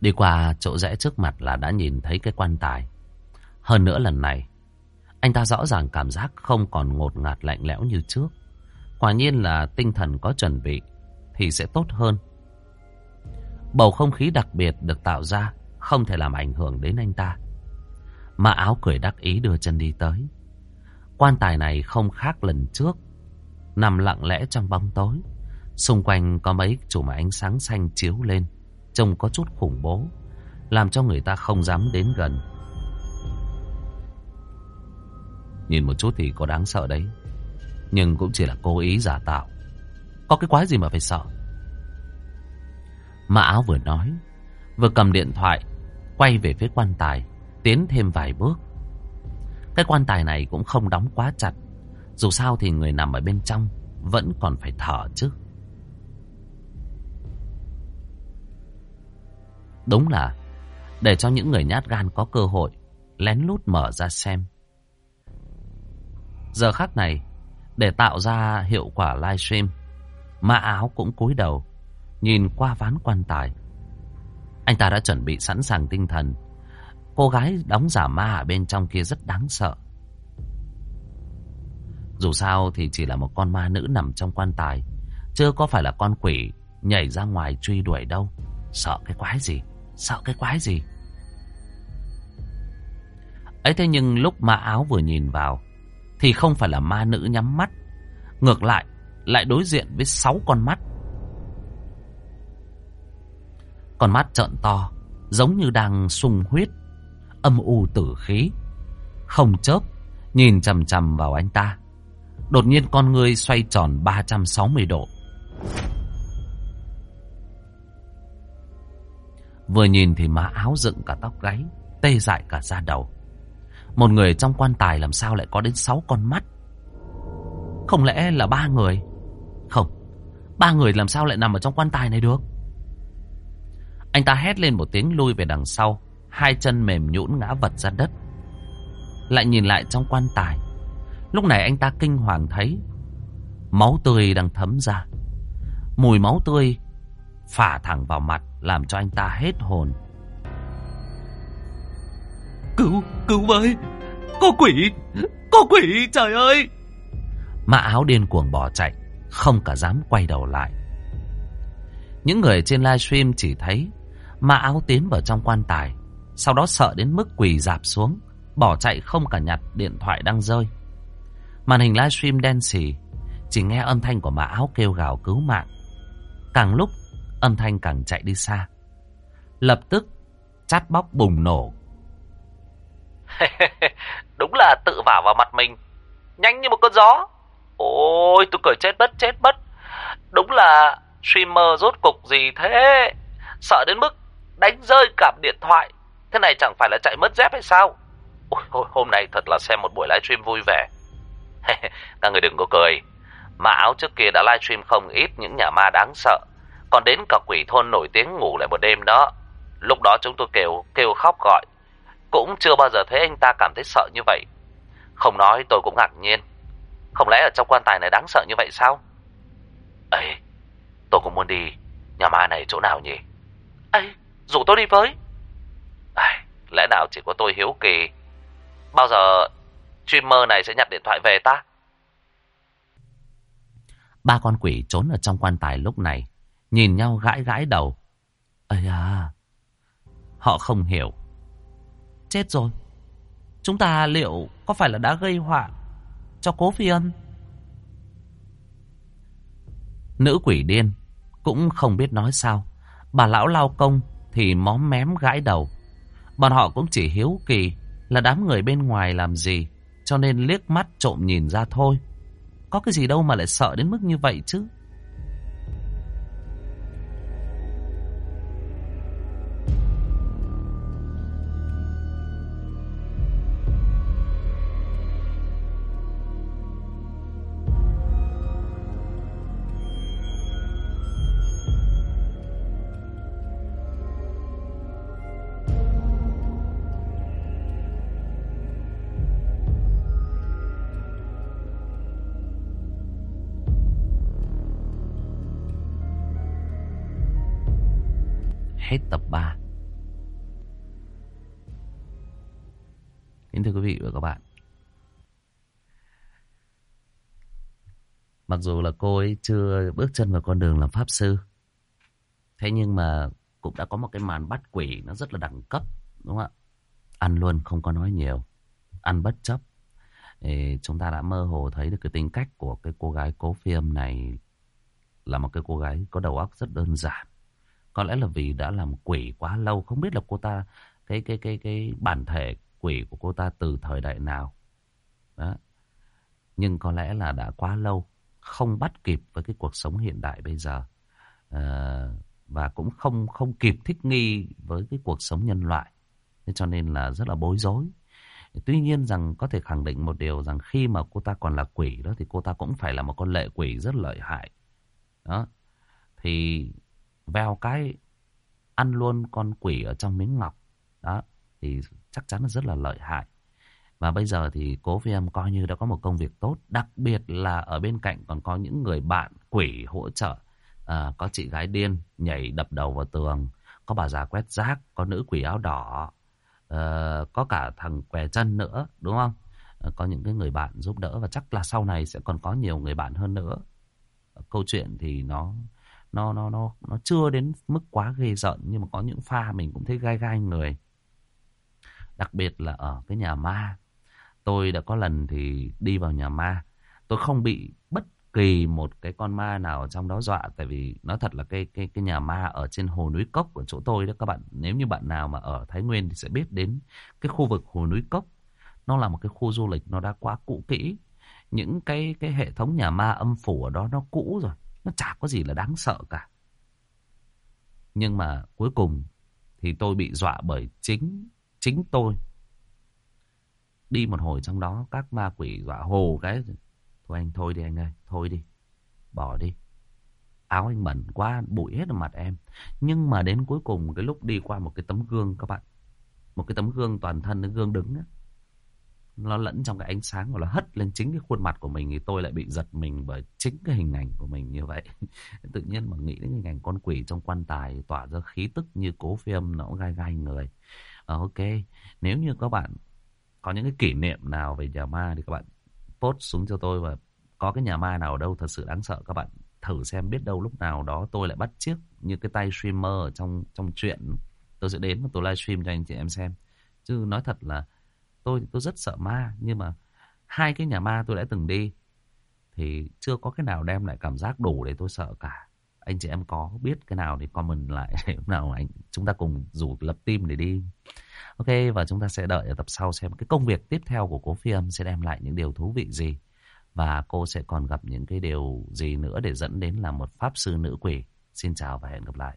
S1: Đi qua chỗ rẽ trước mặt là đã nhìn thấy cái quan tài. Hơn nữa lần này, anh ta rõ ràng cảm giác không còn ngột ngạt lạnh lẽo như trước. Quả nhiên là tinh thần có chuẩn bị, thì sẽ tốt hơn. Bầu không khí đặc biệt được tạo ra không thể làm ảnh hưởng đến anh ta. Mà áo cười đắc ý đưa chân đi tới. Quan tài này không khác lần trước. Nằm lặng lẽ trong bóng tối. Xung quanh có mấy chùm ánh sáng xanh chiếu lên. Trông có chút khủng bố. Làm cho người ta không dám đến gần. Nhìn một chút thì có đáng sợ đấy. Nhưng cũng chỉ là cố ý giả tạo. Có cái quái gì mà phải sợ. Mã áo vừa nói. Vừa cầm điện thoại. Quay về phía quan tài. Tiến thêm vài bước. Cái quan tài này cũng không đóng quá chặt. Dù sao thì người nằm ở bên trong vẫn còn phải thở chứ. Đúng là, để cho những người nhát gan có cơ hội, lén lút mở ra xem. Giờ khắc này, để tạo ra hiệu quả livestream, mã áo cũng cúi đầu, nhìn qua ván quan tài. Anh ta đã chuẩn bị sẵn sàng tinh thần. Cô gái đóng giả ma ở bên trong kia rất đáng sợ. Dù sao thì chỉ là một con ma nữ nằm trong quan tài, chưa có phải là con quỷ nhảy ra ngoài truy đuổi đâu. Sợ cái quái gì? Sợ cái quái gì? ấy thế nhưng lúc ma áo vừa nhìn vào thì không phải là ma nữ nhắm mắt. Ngược lại, lại đối diện với sáu con mắt. Con mắt trợn to, giống như đang sung huyết, âm u tử khí. Không chớp, nhìn chầm chầm vào anh ta. Đột nhiên con người xoay tròn 360 độ. Vừa nhìn thì má áo dựng cả tóc gáy, tê dại cả da đầu. Một người trong quan tài làm sao lại có đến sáu con mắt? Không lẽ là ba người? Không, ba người làm sao lại nằm ở trong quan tài này được? Anh ta hét lên một tiếng lui về đằng sau, hai chân mềm nhũn ngã vật ra đất. Lại nhìn lại trong quan tài. Lúc này anh ta kinh hoàng thấy máu tươi đang thấm ra. Mùi máu tươi phả thẳng vào mặt làm cho anh ta hết hồn.
S3: Cứu, cứu với. Có quỷ, có quỷ, trời ơi.
S1: Mã áo điên cuồng bỏ chạy Không cả dám quay đầu lại. Những người trên livestream chỉ thấy Mã áo tiến vào trong quan tài Sau đó sợ đến mức quỳ dạp xuống Bỏ chạy không cả nhặt điện thoại đang rơi. Màn hình livestream đen xì Chỉ nghe âm thanh của mã áo kêu gào cứu mạng. Càng lúc Âm thanh càng chạy đi xa. Lập tức Chát bóc bùng nổ.
S2: Đúng là tự vả vào mặt mình. Nhanh như một cơn gió. Ôi, tôi cười chết bất chết bất. Đúng là streamer rốt cục gì thế? Sợ đến mức đánh rơi cả điện thoại. Thế này chẳng phải là chạy mất dép hay sao? Ôi, hôm nay thật là xem một buổi livestream vui vẻ. Các người đừng có cười. Mà áo trước kia đã livestream không ít những nhà ma đáng sợ. Còn đến cả quỷ thôn nổi tiếng ngủ lại một đêm đó. Lúc đó chúng tôi kêu kêu khóc gọi. Cũng chưa bao giờ thấy anh ta cảm thấy sợ như vậy. Không nói tôi cũng ngạc nhiên. Không lẽ ở trong quan tài này đáng sợ như vậy sao? Ê, tôi cũng muốn đi. Nhà ma này chỗ nào nhỉ? Ê, rủ tôi đi với. Ê, lẽ nào chỉ có tôi hiếu kỳ. Bao giờ streamer này sẽ nhặt điện thoại về ta?
S1: Ba con quỷ trốn ở trong quan tài lúc này. Nhìn nhau gãi gãi đầu. Ây à, họ không hiểu. Chết rồi. Chúng ta liệu có phải là đã gây họa cho cố phi ân? Nữ quỷ điên cũng không biết nói sao. Bà lão lao công thì móm mém gãi đầu. Bọn họ cũng chỉ hiếu kỳ là đám người bên ngoài làm gì. Cho nên liếc mắt trộm nhìn ra thôi. Có cái gì đâu mà lại sợ đến mức như vậy chứ. Mặc dù là cô ấy chưa bước chân vào con đường làm pháp sư, Thế nhưng mà cũng đã có một cái màn bắt quỷ nó rất là đẳng cấp, Đúng không ạ? Ăn luôn, không có nói nhiều. Ăn bất chấp. Thì Chúng ta đã mơ hồ thấy được cái tính cách của cái cô gái cố phim này Là một cái cô gái có đầu óc rất đơn giản. Có lẽ là vì đã làm quỷ quá lâu, Không biết là cô ta, Cái cái cái cái bản thể quỷ của cô ta từ thời đại nào. Đó. Nhưng có lẽ là đã quá lâu. Không bắt kịp với cái cuộc sống hiện đại bây giờ à, Và cũng không không kịp thích nghi với cái cuộc sống nhân loại Thế cho nên là rất là bối rối. Tuy nhiên rằng có thể khẳng định một điều rằng khi mà cô ta còn là quỷ đó thì cô ta cũng phải là một con lệ quỷ rất lợi hại. Đó. Thì veo cái ăn luôn con quỷ ở trong miếng ngọc. Đó. Thì chắc chắn là rất là lợi hại. Và bây giờ thì cố phi âm coi như đã có một công việc tốt. Đặc biệt là ở bên cạnh còn có những người bạn quỷ hỗ trợ. À, có chị gái điên nhảy đập đầu vào tường. Có bà già quét rác. Có nữ quỷ áo đỏ À, có cả thằng què chân nữa đúng không À, có những cái người bạn giúp đỡ và chắc là sau này sẽ còn có nhiều người bạn hơn nữa ờ, câu chuyện thì nó nó nó nó nó chưa đến mức quá ghê giận nhưng mà có những pha mình cũng thấy gai gai người đặc biệt là ở cái nhà ma tôi đã có lần thì đi vào nhà ma. Tôi không bị bất kỳ một cái con ma nào trong đó dọa, tại vì nó thật là cái cái cái nhà ma ở trên hồ núi cốc của chỗ tôi đó các bạn. Nếu như bạn nào mà ở Thái Nguyên thì sẽ biết đến cái khu vực hồ núi cốc. Nó là một cái khu du lịch nó đã quá cũ kỹ. Những cái cái hệ thống nhà ma âm phủ ở đó nó cũ rồi. Nó chả có gì là đáng sợ cả. Nhưng mà cuối cùng thì tôi bị dọa bởi chính chính tôi đi một hồi trong đó các ma quỷ dọa hồ cái Thôi anh thôi đi anh ơi, thôi đi. Bỏ đi. Áo anh bẩn quá, bụi hết ở mặt em. Nhưng mà đến cuối cùng cái lúc đi qua một cái tấm gương các bạn. Một cái tấm gương toàn thân, cái gương đứng á. Nó lẫn trong cái ánh sáng và nó hất lên chính cái khuôn mặt của mình thì tôi lại bị giật mình bởi chính cái hình ảnh của mình như vậy. Tự nhiên mà nghĩ đến hình ảnh con quỷ trong quan tài tỏa ra khí tức như cố phim nó gai gai người. À, ok, nếu như các bạn có những cái kỷ niệm nào về nhà ma thì các bạn post xuống cho tôi và có cái nhà ma nào ở đâu thật sự đáng sợ, các bạn thử xem biết đâu lúc nào đó tôi lại bắt chiếc như cái tay streamer ở trong trong chuyện tôi sẽ đến và tôi livestream cho anh chị em xem. Chứ nói thật là tôi tôi rất sợ ma, nhưng mà hai cái nhà ma tôi đã từng đi thì chưa có cái nào đem lại cảm giác đủ để tôi sợ cả anh chị em có biết cái nào thì comment lại để nào anh, chúng ta cùng rủ lập team để đi Ok, và chúng ta sẽ đợi ở tập sau xem cái công việc tiếp theo của cố phi âm sẽ đem lại những điều thú vị gì. Và cô sẽ còn gặp những cái điều gì nữa để dẫn đến là một pháp sư nữ quỷ. Xin chào và hẹn gặp lại.